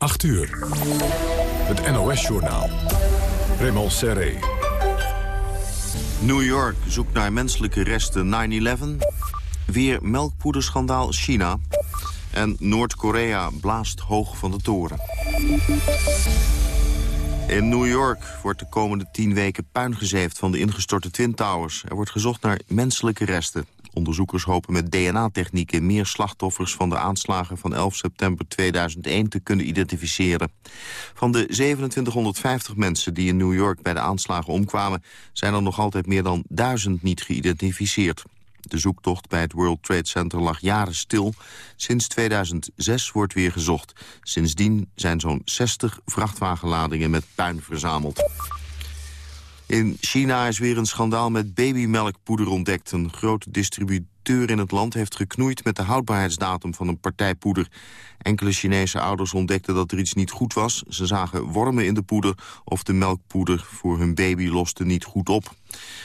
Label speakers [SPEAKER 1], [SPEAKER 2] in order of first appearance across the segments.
[SPEAKER 1] 8 uur. Het NOS-journaal. Raymond Serré.
[SPEAKER 2] New York zoekt naar menselijke resten 9-11. Weer melkpoederschandaal China. En Noord-Korea blaast hoog van de toren. In New York wordt de komende tien weken puin gezeefd van de ingestorte Twin Towers. Er wordt gezocht naar menselijke resten. Onderzoekers hopen met DNA-technieken meer slachtoffers van de aanslagen van 11 september 2001 te kunnen identificeren. Van de 2750 mensen die in New York bij de aanslagen omkwamen, zijn er nog altijd meer dan duizend niet geïdentificeerd. De zoektocht bij het World Trade Center lag jaren stil. Sinds 2006 wordt weer gezocht. Sindsdien zijn zo'n 60 vrachtwagenladingen met puin verzameld. In China is weer een schandaal met babymelkpoeder ontdekt. Een grote distributeur in het land heeft geknoeid met de houdbaarheidsdatum van een partij poeder. Enkele Chinese ouders ontdekten dat er iets niet goed was. Ze zagen wormen in de poeder of de melkpoeder voor hun baby loste niet goed op.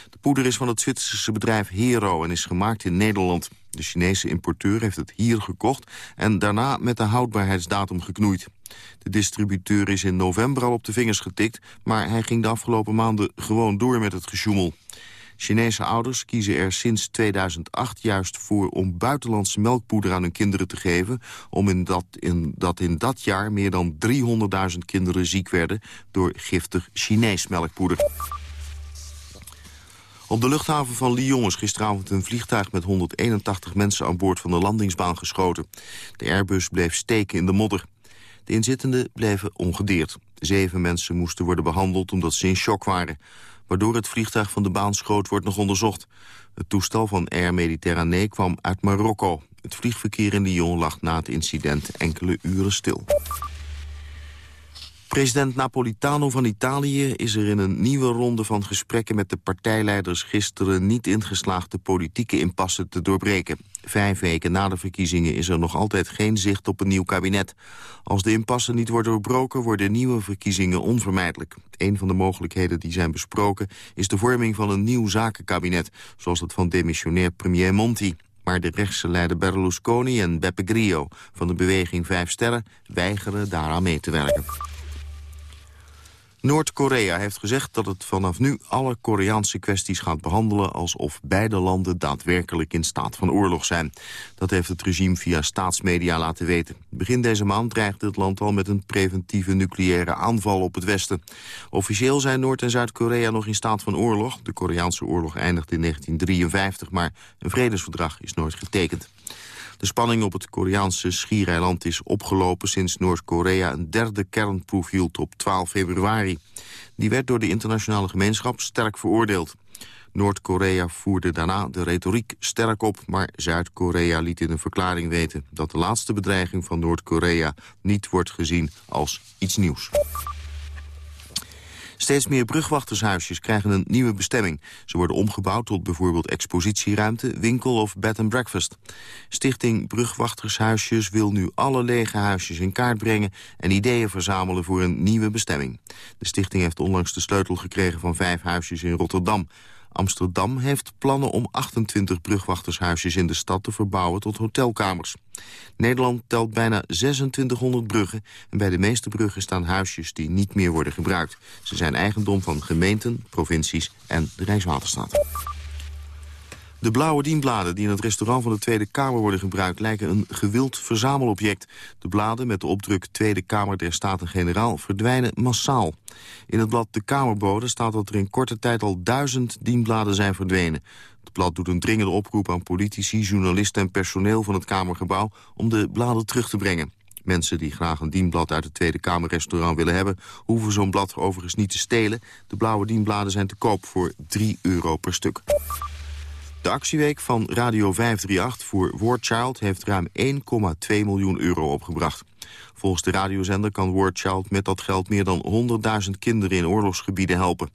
[SPEAKER 2] De poeder is van het Zwitserse bedrijf Hero en is gemaakt in Nederland. De Chinese importeur heeft het hier gekocht en daarna met de houdbaarheidsdatum geknoeid. De distributeur is in november al op de vingers getikt... maar hij ging de afgelopen maanden gewoon door met het gesjoemel. Chinese ouders kiezen er sinds 2008 juist voor om buitenlandse melkpoeder aan hun kinderen te geven... om in dat, in, dat in dat jaar meer dan 300.000 kinderen ziek werden door giftig Chinees melkpoeder. Op de luchthaven van Lyon is gisteravond een vliegtuig met 181 mensen aan boord van de landingsbaan geschoten. De Airbus bleef steken in de modder. De inzittenden bleven ongedeerd. Zeven mensen moesten worden behandeld omdat ze in shock waren. Waardoor het vliegtuig van de baan schoot wordt nog onderzocht. Het toestel van Air Méditerranée kwam uit Marokko. Het vliegverkeer in Lyon lag na het incident enkele uren stil. President Napolitano van Italië is er in een nieuwe ronde van gesprekken met de partijleiders gisteren niet ingeslaagd de politieke impasse te doorbreken. Vijf weken na de verkiezingen is er nog altijd geen zicht op een nieuw kabinet. Als de impasse niet wordt doorbroken worden nieuwe verkiezingen onvermijdelijk. Een van de mogelijkheden die zijn besproken is de vorming van een nieuw zakenkabinet, zoals dat van demissionair premier Monti. Maar de rechtse leider Berlusconi en Beppe Grillo van de beweging Vijf Sterren weigeren daaraan mee te werken. Noord-Korea heeft gezegd dat het vanaf nu alle Koreaanse kwesties gaat behandelen... alsof beide landen daadwerkelijk in staat van oorlog zijn. Dat heeft het regime via staatsmedia laten weten. Begin deze maand dreigde het land al met een preventieve nucleaire aanval op het Westen. Officieel zijn Noord- en Zuid-Korea nog in staat van oorlog. De Koreaanse oorlog eindigde in 1953, maar een vredesverdrag is nooit getekend. De spanning op het Koreaanse schiereiland is opgelopen sinds Noord-Korea een derde kernproef hield op 12 februari. Die werd door de internationale gemeenschap sterk veroordeeld. Noord-Korea voerde daarna de retoriek sterk op... maar Zuid-Korea liet in een verklaring weten... dat de laatste bedreiging van Noord-Korea niet wordt gezien als iets nieuws. Steeds meer brugwachtershuisjes krijgen een nieuwe bestemming. Ze worden omgebouwd tot bijvoorbeeld expositieruimte, winkel of bed and breakfast. Stichting Brugwachtershuisjes wil nu alle lege huisjes in kaart brengen... en ideeën verzamelen voor een nieuwe bestemming. De stichting heeft onlangs de sleutel gekregen van vijf huisjes in Rotterdam. Amsterdam heeft plannen om 28 brugwachtershuisjes in de stad te verbouwen tot hotelkamers. Nederland telt bijna 2600 bruggen en bij de meeste bruggen staan huisjes die niet meer worden gebruikt. Ze zijn eigendom van gemeenten, provincies en de Rijkswaterstaat. De blauwe dienbladen die in het restaurant van de Tweede Kamer worden gebruikt... lijken een gewild verzamelobject. De bladen met de opdruk Tweede Kamer der Staten-Generaal verdwijnen massaal. In het blad De Kamerbode staat dat er in korte tijd al duizend dienbladen zijn verdwenen. Het blad doet een dringende oproep aan politici, journalisten en personeel van het Kamergebouw... om de bladen terug te brengen. Mensen die graag een dienblad uit het Tweede Kamerrestaurant willen hebben... hoeven zo'n blad overigens niet te stelen. De blauwe dienbladen zijn te koop voor 3 euro per stuk. De actieweek van Radio 538 voor Wordchild heeft ruim 1,2 miljoen euro opgebracht. Volgens de radiozender kan Wordchild met dat geld meer dan 100.000 kinderen in oorlogsgebieden helpen.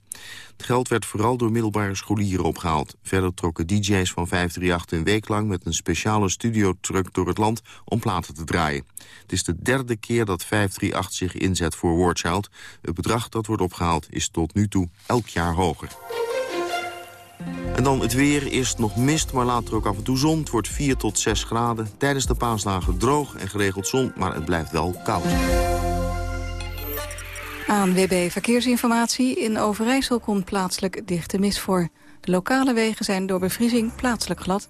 [SPEAKER 2] Het geld werd vooral door middelbare scholieren opgehaald. Verder trokken DJ's van 538 een week lang met een speciale studiotruck door het land om platen te draaien. Het is de derde keer dat 538 zich inzet voor Wordchild. Het bedrag dat wordt opgehaald is tot nu toe elk jaar hoger. En dan het weer. Eerst nog mist, maar later ook af en toe zon. Het wordt 4 tot 6 graden. Tijdens de paasdagen droog en geregeld zon, maar het blijft wel koud.
[SPEAKER 3] ANWB Verkeersinformatie. In Overijssel komt plaatselijk dichte mis voor. De lokale wegen zijn door bevriezing plaatselijk glad.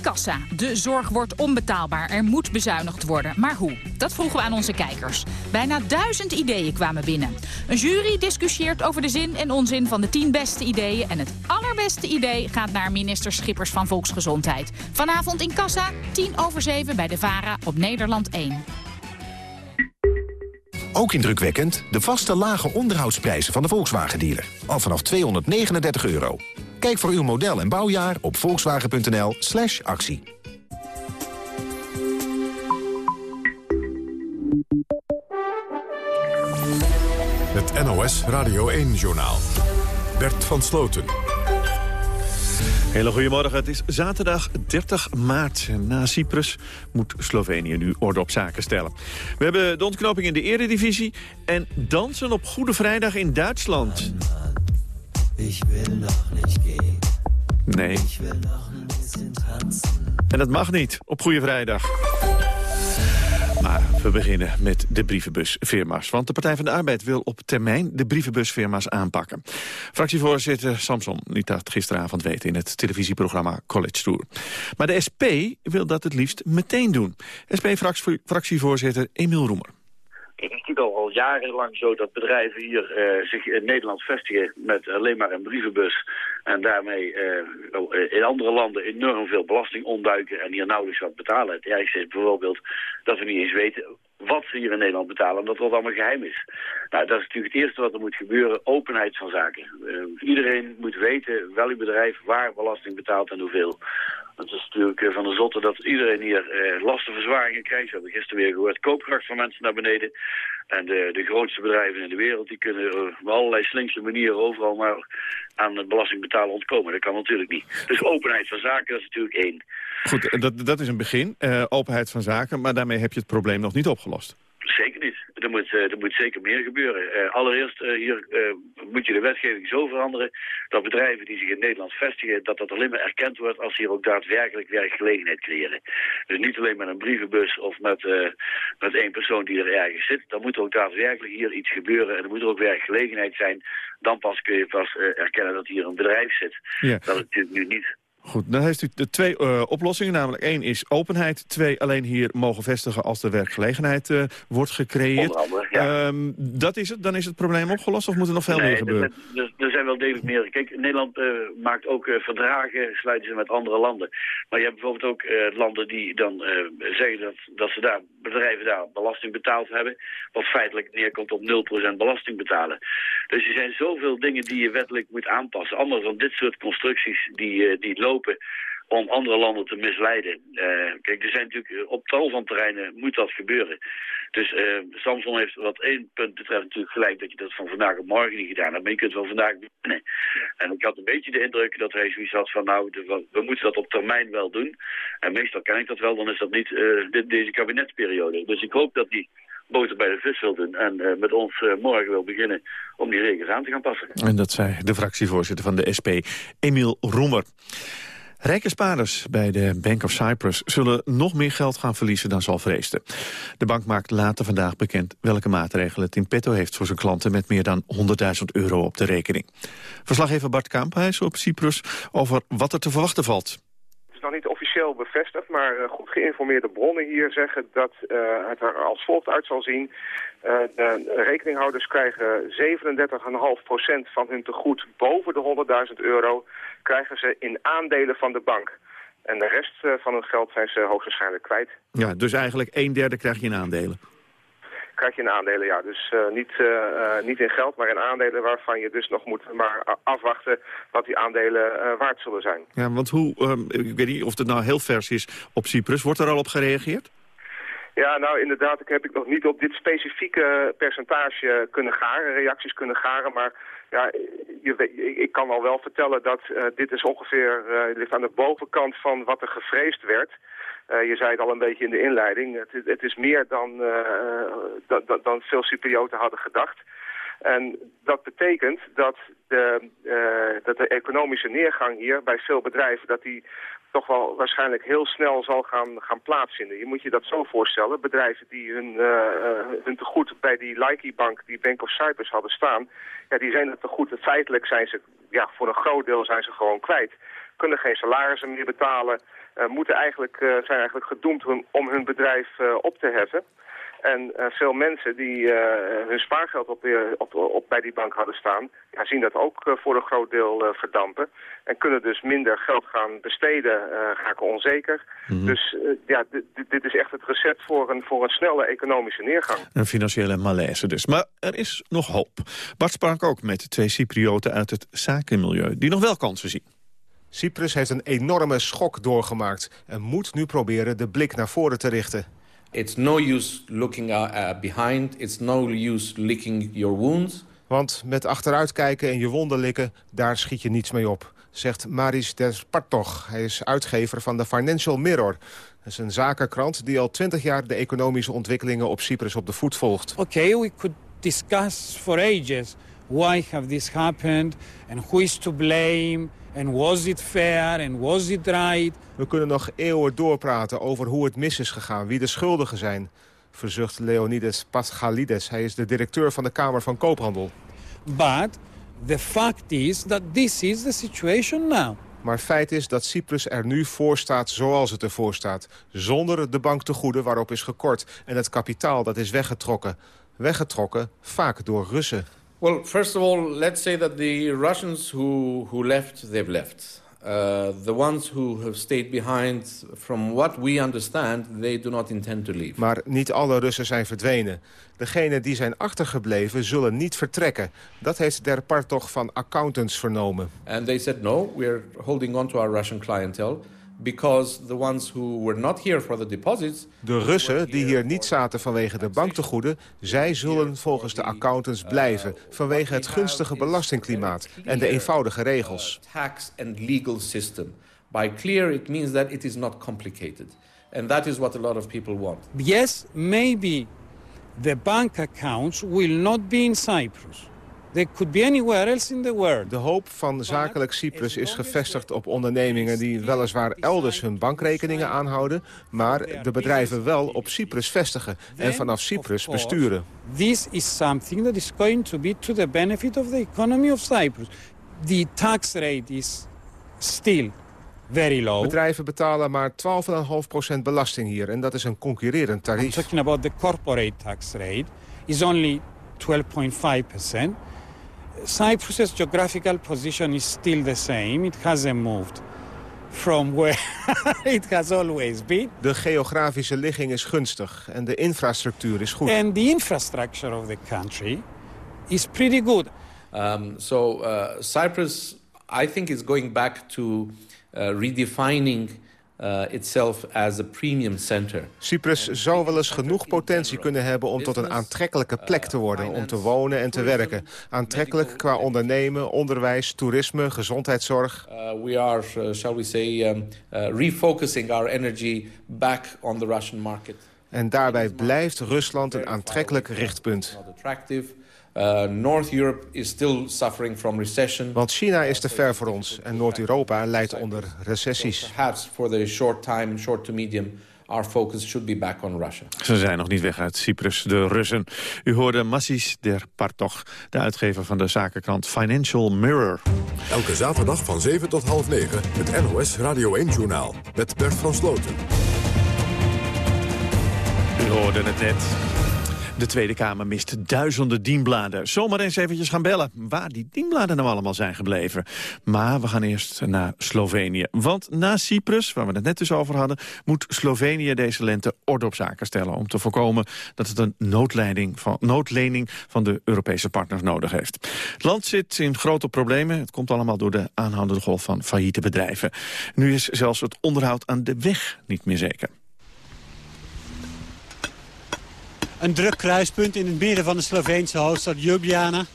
[SPEAKER 4] Kassa. De zorg wordt onbetaalbaar. Er moet bezuinigd worden. Maar hoe? Dat vroegen we aan onze kijkers. Bijna duizend ideeën kwamen binnen. Een jury discussieert over de zin en onzin van de tien beste ideeën. En het allerbeste idee gaat naar minister Schippers van Volksgezondheid. Vanavond in kassa, tien over zeven bij de VARA op Nederland 1.
[SPEAKER 5] Ook indrukwekkend de vaste lage onderhoudsprijzen van de Volkswagen-dealer. Al vanaf 239 euro. Kijk voor uw model en bouwjaar op volkswagen.nl slash actie.
[SPEAKER 1] Het NOS Radio 1-journaal. Bert van Sloten.
[SPEAKER 6] Hele goedemorgen, het is zaterdag 30 maart. Na Cyprus moet Slovenië nu orde op zaken stellen. We hebben de ontknoping in de eredivisie en dansen op Goede Vrijdag in Duitsland. Ik wil nog niet gaan. Nee. En dat mag niet op Goede Vrijdag. Maar we beginnen met de brievenbusfirma's. Want de Partij van de Arbeid wil op termijn de brievenbusfirma's aanpakken. Fractievoorzitter Samson liet dat gisteravond weten in het televisieprogramma College Tour. Maar de SP wil dat het liefst meteen doen. SP-fractievoorzitter Emiel Roemer.
[SPEAKER 7] Het is natuurlijk al, jarenlang zo dat bedrijven hier uh, zich in Nederland vestigen met alleen maar een brievenbus. En daarmee uh, in andere landen enorm veel belasting ontduiken en hier nauwelijks wat betalen. Het ergste is bijvoorbeeld dat we niet eens weten wat ze hier in Nederland betalen, omdat dat allemaal geheim is. Nou, dat is natuurlijk het eerste wat er moet gebeuren, openheid van zaken. Uh, iedereen moet weten, welk bedrijf, waar belasting betaalt en hoeveel. Het is natuurlijk eh, van de zotte dat iedereen hier eh, lastenverzwaringen krijgt. We hebben gisteren weer gehoord, koopkracht van mensen naar beneden. En de, de grootste bedrijven in de wereld, die kunnen op allerlei slinkse manieren overal maar aan het belastingbetalen ontkomen. Dat kan natuurlijk niet. Dus openheid van zaken, dat is natuurlijk één.
[SPEAKER 6] Goed, dat, dat is een begin, openheid van zaken, maar daarmee heb je het probleem nog niet opgelost.
[SPEAKER 7] Zeker niet. Er moet, uh, er moet zeker meer gebeuren. Uh, allereerst uh, hier moet je de wetgeving zo veranderen dat bedrijven die zich in Nederland vestigen, dat dat alleen maar erkend wordt als ze hier ook daadwerkelijk werkgelegenheid creëren. Dus niet alleen met een brievenbus of met, met één persoon die er ergens zit. Dan moet er ook daadwerkelijk hier iets gebeuren en er moet er ook werkgelegenheid zijn. Dan pas kun je pas erkennen dat hier een bedrijf zit. Ja. Dat is natuurlijk nu niet.
[SPEAKER 6] Goed, dan heeft u de twee uh, oplossingen. Namelijk één is openheid. Twee, alleen hier mogen vestigen als er werkgelegenheid uh, wordt gecreëerd.
[SPEAKER 7] Andere, ja.
[SPEAKER 6] um, dat is het? Dan is het probleem opgelost of moet er nog veel
[SPEAKER 7] nee,
[SPEAKER 6] meer gebeuren?
[SPEAKER 7] Er, er zijn wel degelijk meer. Kijk, Nederland uh, maakt ook verdragen, sluiten ze met andere landen. Maar je hebt bijvoorbeeld ook landen die dan zeggen dat, dat ze daar, bedrijven daar belasting betaald hebben. Wat feitelijk neerkomt op 0% belasting betalen. Dus er zijn zoveel dingen die je wettelijk moet aanpassen. Anders dan dit soort constructies die, die lopen om andere landen te misleiden. Uh, kijk, er zijn natuurlijk eh, op tal van terreinen moet dat gebeuren. Dus uh, Samson heeft wat één punt betreft natuurlijk gelijk dat je dat van vandaag op morgen niet gedaan hebt. Maar je kunt wel vandaag beginnen. En ik had een beetje de indruk dat hij zoiets had van nou, de, we moeten dat op termijn wel doen. En meestal ken ik dat wel, dan is dat niet uh, dit, deze kabinetsperiode. Dus ik hoop dat hij boter bij de vis. En uh, met ons uh, morgen wil beginnen om die regels aan te gaan passen.
[SPEAKER 6] En dat zei de fractievoorzitter van de SP, Emiel Roemer. Rijke spaarders bij de Bank of Cyprus zullen nog meer geld gaan verliezen dan zal vreesden. De bank maakt later vandaag bekend welke maatregelen het in petto heeft voor zijn klanten met meer dan 100.000 euro op de rekening. Verslaggever Bart Kamp, hij is op Cyprus over wat er te verwachten valt.
[SPEAKER 8] Niet officieel bevestigd, maar eh, goed geïnformeerde bronnen hier zeggen dat uh, het er als volgt uit zal zien. Uh, de rekeninghouders krijgen 37,5% van hun tegoed boven de 100.000 euro krijgen ze in aandelen van de bank. En de rest van hun geld zijn ze hoogstwaarschijnlijk kwijt.
[SPEAKER 6] Ja, dus eigenlijk een derde krijg je in aandelen
[SPEAKER 8] krijg je in aandelen, ja. Dus uh, niet, uh, niet in geld, maar in aandelen waarvan je dus nog moet maar afwachten wat die aandelen waard zullen zijn.
[SPEAKER 6] Ja, want hoe, um, ik weet niet of het nou heel vers is op Cyprus, wordt er al op gereageerd?
[SPEAKER 8] Ja, nou inderdaad, ik heb ik nog niet op dit specifieke percentage kunnen garen, reacties kunnen garen, maar ja, je, ik kan al wel vertellen dat uh, dit is ongeveer, uh, ligt aan de bovenkant van wat er gevreesd werd. Uh, je zei het al een beetje in de inleiding, het, het is meer dan, dan, dan veel Cyprioten hadden gedacht. En dat betekent dat de, uh, dat de economische neergang hier bij veel bedrijven... dat die toch wel waarschijnlijk heel snel zal gaan, gaan plaatsvinden. Je moet je dat zo voorstellen. Bedrijven die hun, uh, hun tegoed bij die Laiki-bank, die Bank of Cyprus hadden staan... Ja, die zijn het tegoed. Feitelijk zijn ze, ja, voor een groot deel zijn ze gewoon kwijt. Kunnen geen salarissen meer betalen. Uh, moeten eigenlijk, zijn eigenlijk gedoemd om hun bedrijf op te heffen. En uh, veel mensen die uh, hun spaargeld op, op, op, bij die bank hadden staan... Ja, zien dat ook voor een groot deel verdampen. En kunnen dus minder geld gaan besteden, raken onzeker. Mm -hmm. Dus ja, dit is echt het recept voor een, voor een snelle economische neergang.
[SPEAKER 6] Een financiële malaise dus. Maar er is nog hoop. Bart sprak ook met twee Cyprioten uit het zakenmilieu... die nog wel kansen zien.
[SPEAKER 9] Cyprus heeft een enorme schok doorgemaakt... en moet nu proberen de blik naar voren te richten.
[SPEAKER 10] It's no use looking uh, behind. It's no use licking your wounds.
[SPEAKER 9] Want met achteruitkijken en je wonden likken, daar schiet je niets mee op. Zegt Maris Despartog. Hij is uitgever van de Financial Mirror. Dat is een zakenkrant die al twintig jaar de economische ontwikkelingen op Cyprus op de voet volgt.
[SPEAKER 11] Oké, okay, we could discuss for ages why have this happened and who is to blame and was it fair and was it right.
[SPEAKER 9] We kunnen nog eeuwen doorpraten over hoe het mis is gegaan, wie de schuldigen zijn, verzucht Leonidas Paschalides. Hij is de directeur van de Kamer van Koophandel.
[SPEAKER 11] But the fact is that this is the situation now.
[SPEAKER 9] Maar feit is dat Cyprus er nu voor staat zoals het ervoor staat. Zonder de banktegoeden waarop is gekort en het kapitaal dat is weggetrokken. Weggetrokken vaak door Russen.
[SPEAKER 10] Well, first of all, let's say that the Russians who, who left, they've left. Uh, the ones who have stayed behind, from what we understand, they do not intend to leave.
[SPEAKER 9] Maar niet alle Russen zijn verdwenen. Degenen die zijn achtergebleven zullen niet vertrekken. Dat heeft Der Partog van accountants vernomen.
[SPEAKER 10] And they said no, we're holding on to our Russian clientele because the ones who were not here for the deposits...
[SPEAKER 9] De Russen die hier niet zaten vanwege de banktegoeden... zij zullen volgens de accountants blijven... vanwege het gunstige belastingklimaat en de eenvoudige regels.
[SPEAKER 10] Tax and legal system. By clear it means that it is not complicated. And that is what a lot of people want.
[SPEAKER 11] Yes, maybe the bank accounts will not be in Cyprus. They could be anywhere else in the world.
[SPEAKER 9] De hoop van zakelijk Cyprus is gevestigd op ondernemingen die weliswaar elders hun bankrekeningen aanhouden, maar de bedrijven wel op Cyprus vestigen en vanaf Cyprus besturen.
[SPEAKER 11] This is something that is going to be to the benefit of the economy of Cyprus. The tax rate is still very low.
[SPEAKER 9] Bedrijven betalen maar 12,5% belasting hier en dat is een concurrerend tarief. I'm
[SPEAKER 11] talking about the corporate tax rate is only 12.5%. Cyprus's geographical position is still the same. It hasn't moved from where it has always been.
[SPEAKER 9] De geografische ligging is gunstig en de infrastructuur is goed.
[SPEAKER 11] And the infrastructure of the country is pretty good.
[SPEAKER 10] Um, so uh, Cyprus, I think, is going back to uh, redefining uh, itself as a premium center.
[SPEAKER 9] Cyprus zou wel eens genoeg potentie kunnen hebben om tot een aantrekkelijke plek te worden, om te wonen en te werken. Aantrekkelijk qua ondernemen, onderwijs, toerisme, gezondheidszorg.
[SPEAKER 10] Uh, we are, uh, shall we say, um, uh, refocusing our energy back on the Russian market.
[SPEAKER 9] En daarbij blijft Rusland een aantrekkelijk richtpunt.
[SPEAKER 10] Uh, North Europe is still suffering from recession.
[SPEAKER 9] Want China is te ver voor ons en Noord-Europa leidt onder recessies.
[SPEAKER 10] perhaps for the short time, short to medium, our focus should be back on Russia.
[SPEAKER 6] Ze zijn nog niet weg uit Cyprus, de Russen. U hoorde Massis der Partog, de uitgever van de zakenkrant Financial Mirror.
[SPEAKER 1] Elke zaterdag van 7 tot half 9 het NOS Radio 1-journaal met Bert van Sloten.
[SPEAKER 6] U hoorde het net. De Tweede Kamer mist duizenden dienbladen. Zomaar eens eventjes gaan bellen waar die dienbladen nou allemaal zijn gebleven. Maar we gaan eerst naar Slovenië. Want na Cyprus, waar we het net dus over hadden... moet Slovenië deze lente orde op zaken stellen... om te voorkomen dat het een noodleiding van, noodlening van de Europese partners nodig heeft. Het land zit in grote problemen. Het komt allemaal door de aanhoudende golf van failliete bedrijven. Nu is zelfs het onderhoud aan de weg niet meer zeker.
[SPEAKER 11] Een druk kruispunt in het midden van de Sloveense hoofdstad Ljubljana.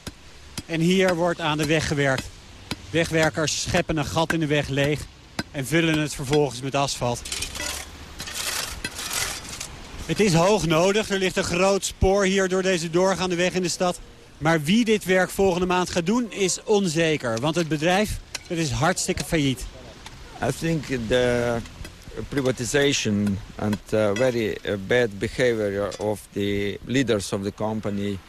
[SPEAKER 11] En hier wordt aan de weg gewerkt. Wegwerkers scheppen een gat in de weg leeg en vullen het vervolgens met asfalt. Het is hoog nodig. Er ligt een groot spoor hier door deze doorgaande weg in de stad. Maar wie dit werk volgende maand gaat doen is onzeker. Want het bedrijf dat is hartstikke failliet.
[SPEAKER 12] I think the privatization and uh, very uh, bad behavior of the leaders of the company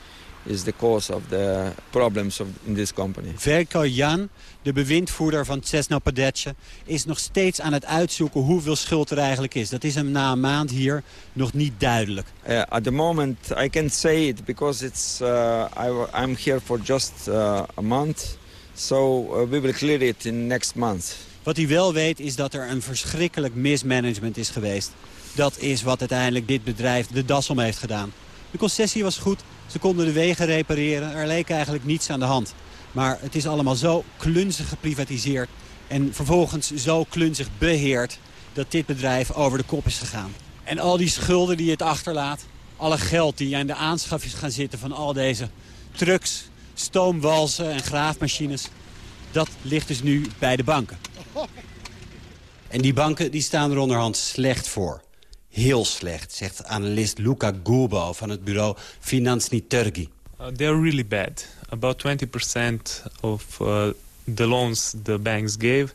[SPEAKER 12] is the cause of the problems of, in this company.
[SPEAKER 11] Verko Jan, de bewindvoerder van Cessna Padetje, is nog steeds aan het uitzoeken hoeveel schuld er eigenlijk is. Dat is hem na een maand hier nog niet duidelijk.
[SPEAKER 12] Uh, at the moment I can't say it because it's uh, I, I'm here for just uh, a month. So we will clear it in next month.
[SPEAKER 11] Wat hij wel weet is dat er een verschrikkelijk mismanagement is geweest. Dat is wat uiteindelijk dit bedrijf de das om heeft gedaan. De concessie was goed, ze konden de wegen repareren. Er leek eigenlijk niets aan de hand. Maar het is allemaal zo klunzig geprivatiseerd... en vervolgens zo klunzig beheerd... dat dit bedrijf over de kop is gegaan. En al die schulden die het achterlaat... alle geld die aan de aanschaf is gaan zitten van al deze trucks... stoomwalsen en graafmachines... dat ligt dus nu bij de banken. En die banken die staan er onderhand slecht voor. Heel slecht, zegt analist Luca Gurbo van het bureau Finanzni Turgi.
[SPEAKER 13] Uh, they're really bad. About 20% of uh, the loans the banks gave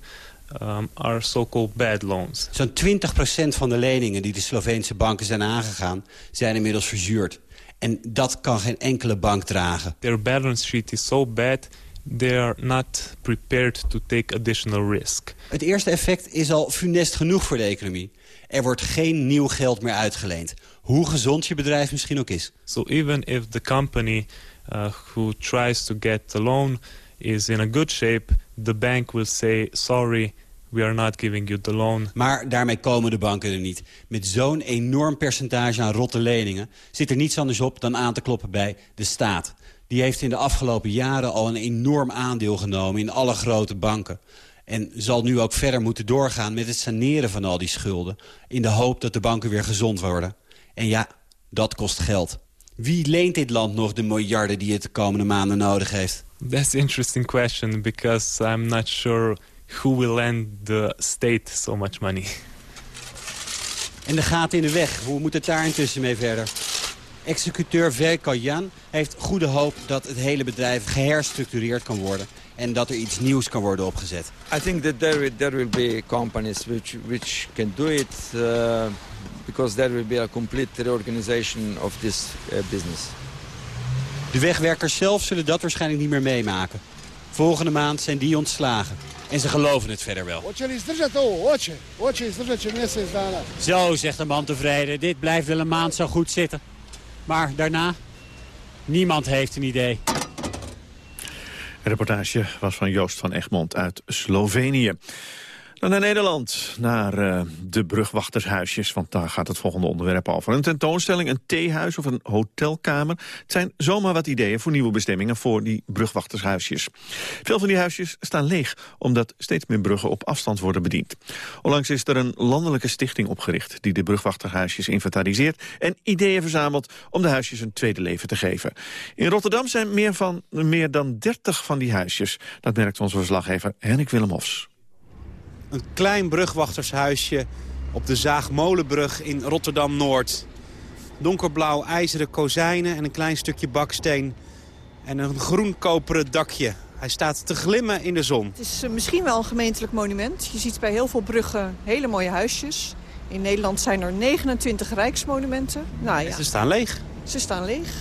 [SPEAKER 13] um, are so-called bad loans.
[SPEAKER 11] Zo'n 20% van de leningen die de Sloveense banken zijn aangegaan... zijn inmiddels verzuurd. En dat kan geen enkele bank dragen.
[SPEAKER 13] Their balance sheet is so bad they are not prepared to take additional risk.
[SPEAKER 11] Het eerste effect is al funest genoeg voor de economie. Er wordt geen nieuw geld meer uitgeleend. Hoe gezond je bedrijf misschien ook is.
[SPEAKER 13] So even if the company uh, who tries to get a loan is in a good shape, the bank will say sorry, we are not giving you the loan.
[SPEAKER 11] Maar daarmee komen de banken er niet. Met zo'n enorm percentage aan rotte leningen zit er niets anders op dan aan te kloppen bij de staat. Die heeft in de afgelopen jaren al een enorm aandeel genomen in alle grote banken. En zal nu ook verder moeten doorgaan met het saneren van al die schulden... in de hoop dat de banken weer gezond worden. En ja, dat kost geld. Wie leent dit land nog de miljarden die het de komende maanden nodig heeft?
[SPEAKER 13] That's an interesting question because I'm not sure who will lend the state so much money.
[SPEAKER 11] En de gaten in de weg, hoe moet het daar intussen mee verder? Executeur Verko Jan heeft goede hoop dat het hele bedrijf geherstructureerd kan worden en dat er iets nieuws kan worden opgezet.
[SPEAKER 12] I think that there will, there will be companies which, which can do it uh, because there will be a complete reorganization of this uh, business.
[SPEAKER 11] De wegwerkers zelf zullen dat waarschijnlijk niet meer meemaken. Volgende maand zijn die ontslagen. En ze geloven het verder wel. Zo, zegt de man tevreden. Dit blijft wel een maand zo goed zitten. Maar daarna, niemand heeft een idee.
[SPEAKER 6] Een reportage was van Joost van Egmond uit Slovenië. Dan naar Nederland, naar uh, de brugwachtershuisjes. Want daar gaat het volgende onderwerp over. Een tentoonstelling, een theehuis of een hotelkamer. Het zijn zomaar wat ideeën voor nieuwe bestemmingen voor die brugwachtershuisjes. Veel van die huisjes staan leeg, omdat steeds meer bruggen op afstand worden bediend. Onlangs is er een landelijke stichting opgericht... die de brugwachtershuisjes inventariseert en ideeën verzamelt... om de huisjes een tweede leven te geven. In Rotterdam zijn meer, van, meer dan 30 van die huisjes. Dat merkt onze verslaggever Henrik Willem Hofs.
[SPEAKER 14] Een klein brugwachtershuisje op de Zaagmolenbrug in Rotterdam-Noord. Donkerblauw ijzeren kozijnen en een klein stukje baksteen. En een groen koperen dakje. Hij staat te glimmen in de zon.
[SPEAKER 15] Het is uh, misschien wel een gemeentelijk monument. Je ziet bij heel veel bruggen hele mooie huisjes. In Nederland zijn er 29 rijksmonumenten. Nou, ja.
[SPEAKER 14] Ze staan leeg.
[SPEAKER 15] Ze staan leeg.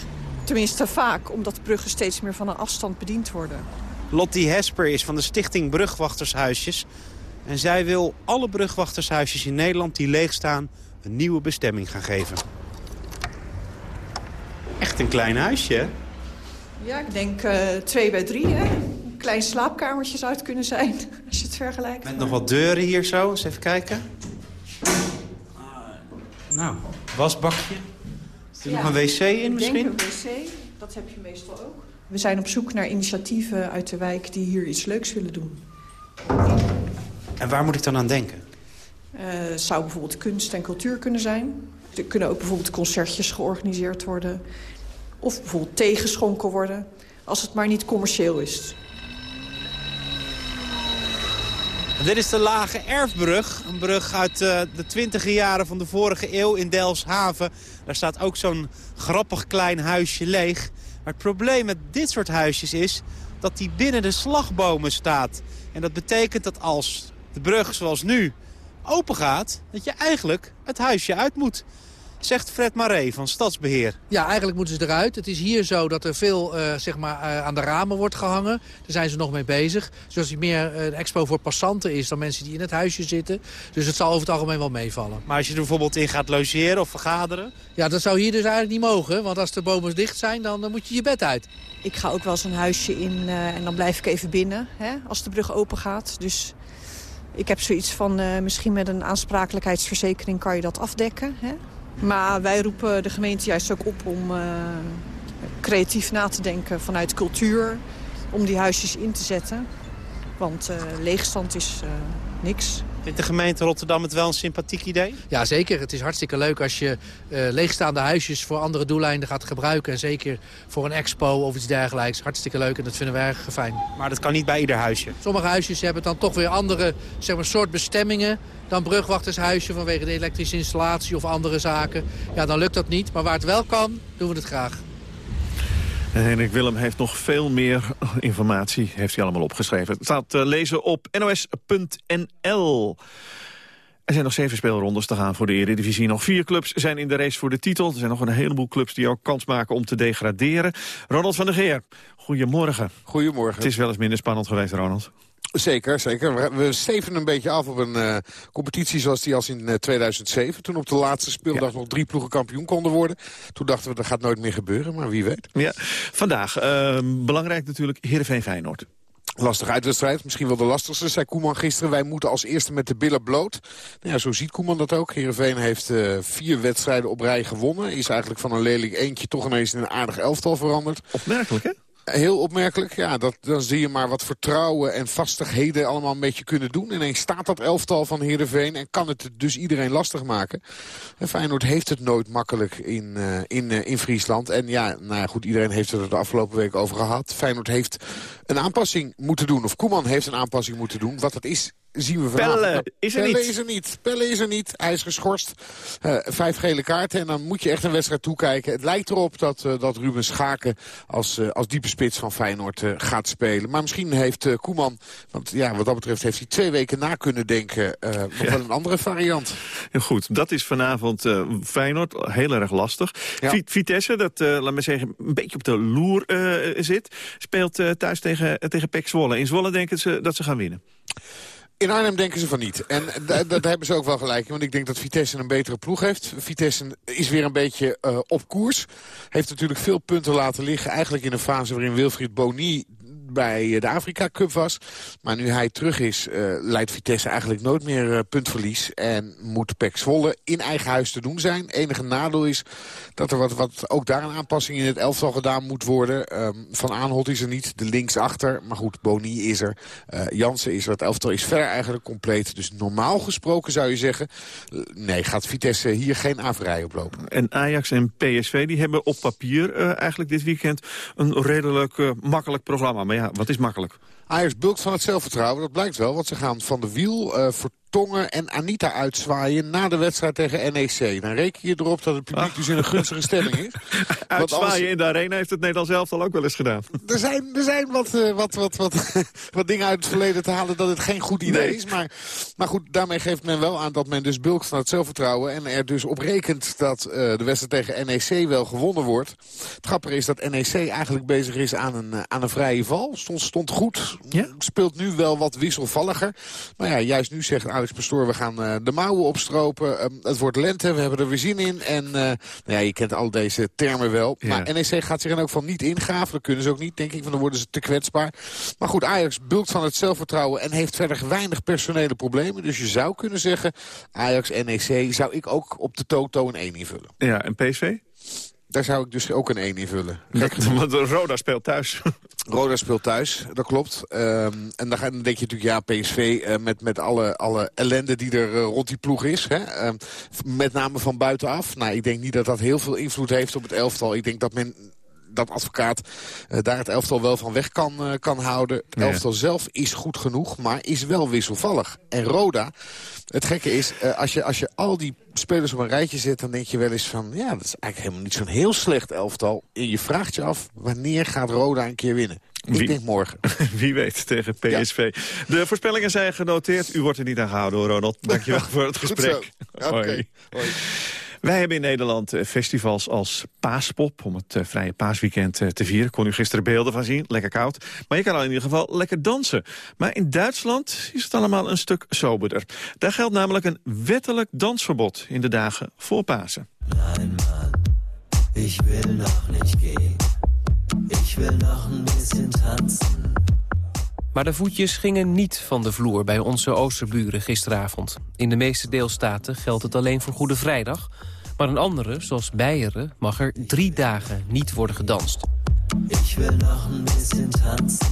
[SPEAKER 15] Tenminste vaak, omdat de bruggen steeds meer van een afstand bediend worden.
[SPEAKER 14] Lottie Hesper is van de stichting Brugwachtershuisjes. En zij wil alle brugwachtershuisjes in Nederland die leeg staan een nieuwe bestemming gaan geven. Echt een klein huisje, hè?
[SPEAKER 15] Ja, ik denk uh, twee bij drie, hè? Een klein slaapkamertje zou het kunnen zijn, als je het vergelijkt.
[SPEAKER 14] Met nog wat deuren hier zo, eens even kijken. Uh, nou, wasbakje. Is er ja, nog een wc in misschien?
[SPEAKER 15] Ik denk een wc, dat heb je meestal ook. We zijn op zoek naar initiatieven uit de wijk die hier iets leuks willen doen.
[SPEAKER 14] En waar moet ik dan aan denken?
[SPEAKER 15] Het uh, zou bijvoorbeeld kunst en cultuur kunnen zijn. Er kunnen ook bijvoorbeeld concertjes georganiseerd worden. Of bijvoorbeeld tegenschonken worden. Als het maar niet commercieel is.
[SPEAKER 14] Dit is de Lage Erfbrug. Een brug uit uh, de twintige jaren van de vorige eeuw in Delfshaven. Daar staat ook zo'n grappig klein huisje leeg. Maar het probleem met dit soort huisjes is dat die binnen de slagbomen staat. En dat betekent dat als de brug zoals nu open gaat... dat je eigenlijk het huisje uit moet zegt Fred Maré van Stadsbeheer.
[SPEAKER 16] Ja, eigenlijk moeten ze eruit. Het is hier zo dat er veel uh, zeg maar, uh, aan de ramen wordt gehangen. Daar zijn ze nog mee bezig. Dus als het meer uh, een expo voor passanten is dan mensen die in het huisje zitten. Dus het zal over het algemeen wel meevallen.
[SPEAKER 14] Maar als je er bijvoorbeeld in gaat logeren of vergaderen?
[SPEAKER 16] Ja, dat zou hier dus eigenlijk niet mogen. Want als de bomen dicht zijn, dan, dan moet je je bed uit.
[SPEAKER 15] Ik ga ook wel eens een huisje in en dan blijf ik even binnen hè, als de brug open gaat. Dus ik heb zoiets van, misschien met een aansprakelijkheidsverzekering kan je dat afdekken. Hè? Maar wij roepen de gemeente juist ook op om uh, creatief na te denken vanuit cultuur. Om die huisjes in te zetten. Want uh, leegstand is niks.
[SPEAKER 14] Vindt de gemeente Rotterdam het wel een sympathiek idee?
[SPEAKER 16] Ja, zeker. Het is hartstikke leuk als je uh, leegstaande huisjes voor andere doeleinden gaat gebruiken. En zeker voor een expo of iets dergelijks. Hartstikke leuk en dat vinden we erg fijn.
[SPEAKER 14] Maar dat kan niet bij ieder huisje?
[SPEAKER 16] Sommige huisjes hebben dan toch weer andere zeg maar, soort bestemmingen dan brugwachtershuisje vanwege de elektrische installatie of andere zaken. Ja, dan lukt dat niet. Maar waar het wel kan, doen we het graag.
[SPEAKER 6] En Henrik Willem heeft nog veel meer informatie, heeft hij allemaal opgeschreven. Het staat te lezen op nos.nl. Er zijn nog zeven speelrondes te gaan voor de Eredivisie. Nog vier clubs zijn in de race voor de titel. Er zijn nog een heleboel clubs die ook kans maken om te degraderen. Ronald van der Geer, goedemorgen.
[SPEAKER 17] Goedemorgen.
[SPEAKER 6] Het is wel eens minder spannend geweest, Ronald.
[SPEAKER 17] Zeker, zeker. We steven een beetje af op een uh, competitie zoals die als in uh, 2007. Toen op de laatste speeldag ja. nog drie ploegen kampioen konden worden. Toen dachten we dat gaat nooit meer gebeuren, maar wie weet.
[SPEAKER 6] Ja. Vandaag, uh, belangrijk natuurlijk, Heerenveen Feyenoord.
[SPEAKER 17] Lastige uitwedstrijd, misschien wel de lastigste, zei Koeman gisteren. Wij moeten als eerste met de billen bloot. Nou ja, zo ziet Koeman dat ook. Heerenveen heeft uh, vier wedstrijden op rij gewonnen. Is eigenlijk van een lelijk eentje toch ineens in een aardig elftal veranderd.
[SPEAKER 6] Opmerkelijk, hè?
[SPEAKER 17] Heel opmerkelijk, ja. Dat, dan zie je maar wat vertrouwen en vastigheden allemaal een beetje kunnen doen. Ineens staat dat elftal van Heerenveen en kan het dus iedereen lastig maken. En Feyenoord heeft het nooit makkelijk in, uh, in, uh, in Friesland. En ja, nou goed, iedereen heeft het er de afgelopen week over gehad. Feyenoord heeft een aanpassing moeten doen, of Koeman heeft een aanpassing moeten doen. Wat dat is, zien we vanavond.
[SPEAKER 6] Pelle is er
[SPEAKER 17] Pelle
[SPEAKER 6] niet.
[SPEAKER 17] is er niet. Pelle is er niet. Hij is geschorst. Uh, vijf gele kaarten. En dan moet je echt een wedstrijd toekijken. Het lijkt erop dat, uh, dat Ruben Schaken als, uh, als diepe spits van Feyenoord gaat spelen. Maar misschien heeft Koeman, want ja, wat dat betreft heeft hij twee weken na kunnen denken. nog ja. wel een andere variant.
[SPEAKER 6] Goed, dat is vanavond Feyenoord. Heel erg lastig. Ja. Vitesse, dat laat me zeggen een beetje op de loer zit. Speelt thuis tegen, tegen Pek Zwolle. In Zwolle denken ze dat ze gaan winnen.
[SPEAKER 17] In Arnhem denken ze van niet. En daar hebben ze ook wel gelijk in. Want ik denk dat Vitesse een betere ploeg heeft. Vitesse is weer een beetje uh, op koers. Heeft natuurlijk veel punten laten liggen. Eigenlijk in een fase waarin Wilfried Boni bij de Afrika Cup was. Maar nu hij terug is, uh, leidt Vitesse eigenlijk nooit meer uh, puntverlies. En moet Pek Zwolle in eigen huis te doen zijn. Enige nadeel is dat er wat, wat ook daar een aanpassing in het elftal gedaan moet worden. Um, van Aanholt is er niet, de linksachter. Maar goed, Boni is er. Jansen is er. Het elftal is ver eigenlijk compleet. Dus normaal gesproken zou je zeggen... nee, gaat Vitesse hier geen averij oplopen.
[SPEAKER 6] En Ajax en PSV die hebben op papier eigenlijk dit weekend... een redelijk makkelijk programma. Maar ja, wat is makkelijk?
[SPEAKER 17] Ajax bulkt van het zelfvertrouwen, dat blijkt wel. Want ze gaan van de wiel, uh, Vertongen en Anita uitzwaaien na de wedstrijd tegen NEC. Dan reken je erop dat het publiek Ach. dus in een gunstige stemming is.
[SPEAKER 6] Uitzwaaien in de arena heeft het Nederlands elftal ook wel eens gedaan.
[SPEAKER 17] Er zijn, er zijn wat, uh, wat, wat, wat, wat dingen uit het verleden te halen dat het geen goed idee nee. is. Maar, maar goed, daarmee geeft men wel aan dat men dus bulkt van het zelfvertrouwen. En er dus op rekent dat uh, de wedstrijd tegen NEC wel gewonnen wordt. Het grappige is dat NEC eigenlijk bezig is aan een, uh, aan een vrije val. Stond, stond goed.
[SPEAKER 6] Ja?
[SPEAKER 17] Speelt nu wel wat wisselvalliger. Maar ja, juist nu zegt We gaan uh, de mouwen opstropen. Uh, het wordt lente, we hebben er weer zin in. En uh, nou ja, je kent al deze termen wel. Ja. Maar NEC gaat zich er ook van niet ingaven. Dat kunnen ze ook niet, denk ik, want dan worden ze te kwetsbaar. Maar goed, Ajax bulkt van het zelfvertrouwen en heeft verder weinig personele problemen. Dus je zou kunnen zeggen, Ajax, NEC zou ik ook op de toto een 1 invullen.
[SPEAKER 6] Ja, en PSV?
[SPEAKER 17] Daar zou ik dus ook een 1 invullen.
[SPEAKER 6] Want Roda speelt thuis.
[SPEAKER 17] Roda speelt thuis, dat klopt. Ehm, en dan, ga- dan denk je natuurlijk, ja, PSV eh, met, met alle, alle ellende die er eh, rond die ploeg is. Hè? Ehm, met name van buitenaf. Nou, ik denk niet dat dat heel veel invloed heeft op het elftal. Ik denk dat men dat advocaat eh, daar het elftal wel van weg kan, eh, kan houden. Het
[SPEAKER 6] Ja.
[SPEAKER 17] elftal zelf is goed genoeg, maar is wel wisselvallig. En Roda, het gekke is, eh, als, je, als je al die spelers op een rijtje zet... dan denk je wel eens van, ja, dat is eigenlijk helemaal niet zo'n heel slecht elftal. En je vraagt je af, wanneer gaat Roda een keer winnen?
[SPEAKER 6] Wie-
[SPEAKER 17] Ik denk morgen.
[SPEAKER 6] Wie weet tegen PSV. De voorspellingen zijn genoteerd. U wordt er niet aan gehouden, hoor, Ronald. Dankjewel voor het gesprek.
[SPEAKER 17] Oké.
[SPEAKER 6] Wij hebben in Nederland eh, festivals als Paaspop... om het eh, vrije paasweekend eh, te vieren. Kon u gisteren beelden van zien, lekker koud. Maar je kan al in ieder geval lekker dansen. Maar in Duitsland is het allemaal een stuk soberder. Daar geldt namelijk een wettelijk dansverbod... in de dagen voor Pasen.
[SPEAKER 18] Ich will noch nicht gehen. Ich will noch ein bisschen tanzen.
[SPEAKER 19] Maar de voetjes gingen niet van de vloer bij onze oosterburen gisteravond. In de meeste deelstaten geldt het alleen voor Goede Vrijdag. Maar in andere, zoals Beieren, mag er drie dagen niet worden gedanst.
[SPEAKER 18] Ich will noch ein bisschen tanzen.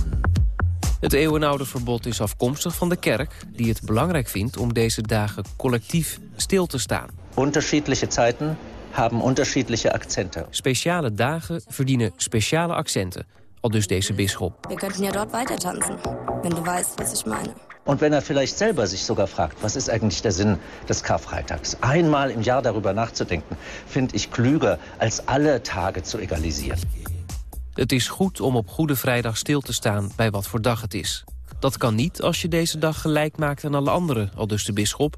[SPEAKER 19] Het eeuwenoude verbod is afkomstig van de kerk... die het belangrijk vindt om deze dagen collectief stil te staan.
[SPEAKER 20] Unterschiedliche Zeiten haben unterschiedliche Akzente.
[SPEAKER 19] Speciale dagen verdienen speciale accenten. Al dus deze bisschop.
[SPEAKER 21] Wir könnten ja dort weiter tanzen, wenn du weißt, was ich meine.
[SPEAKER 20] Und wenn er vielleicht selber sich sogar fragt, was ist eigentlich der Sinn des Karfreitags? Einmal im Jahr darüber nachzudenken, finde ich klüger, als alle Tage zu egalisieren.
[SPEAKER 19] Het is goed om op Goede Vrijdag stil te staan bij wat voor dag het is. Dat kan niet als je deze dag gelijk maakt aan alle anderen, al dus de bisschop...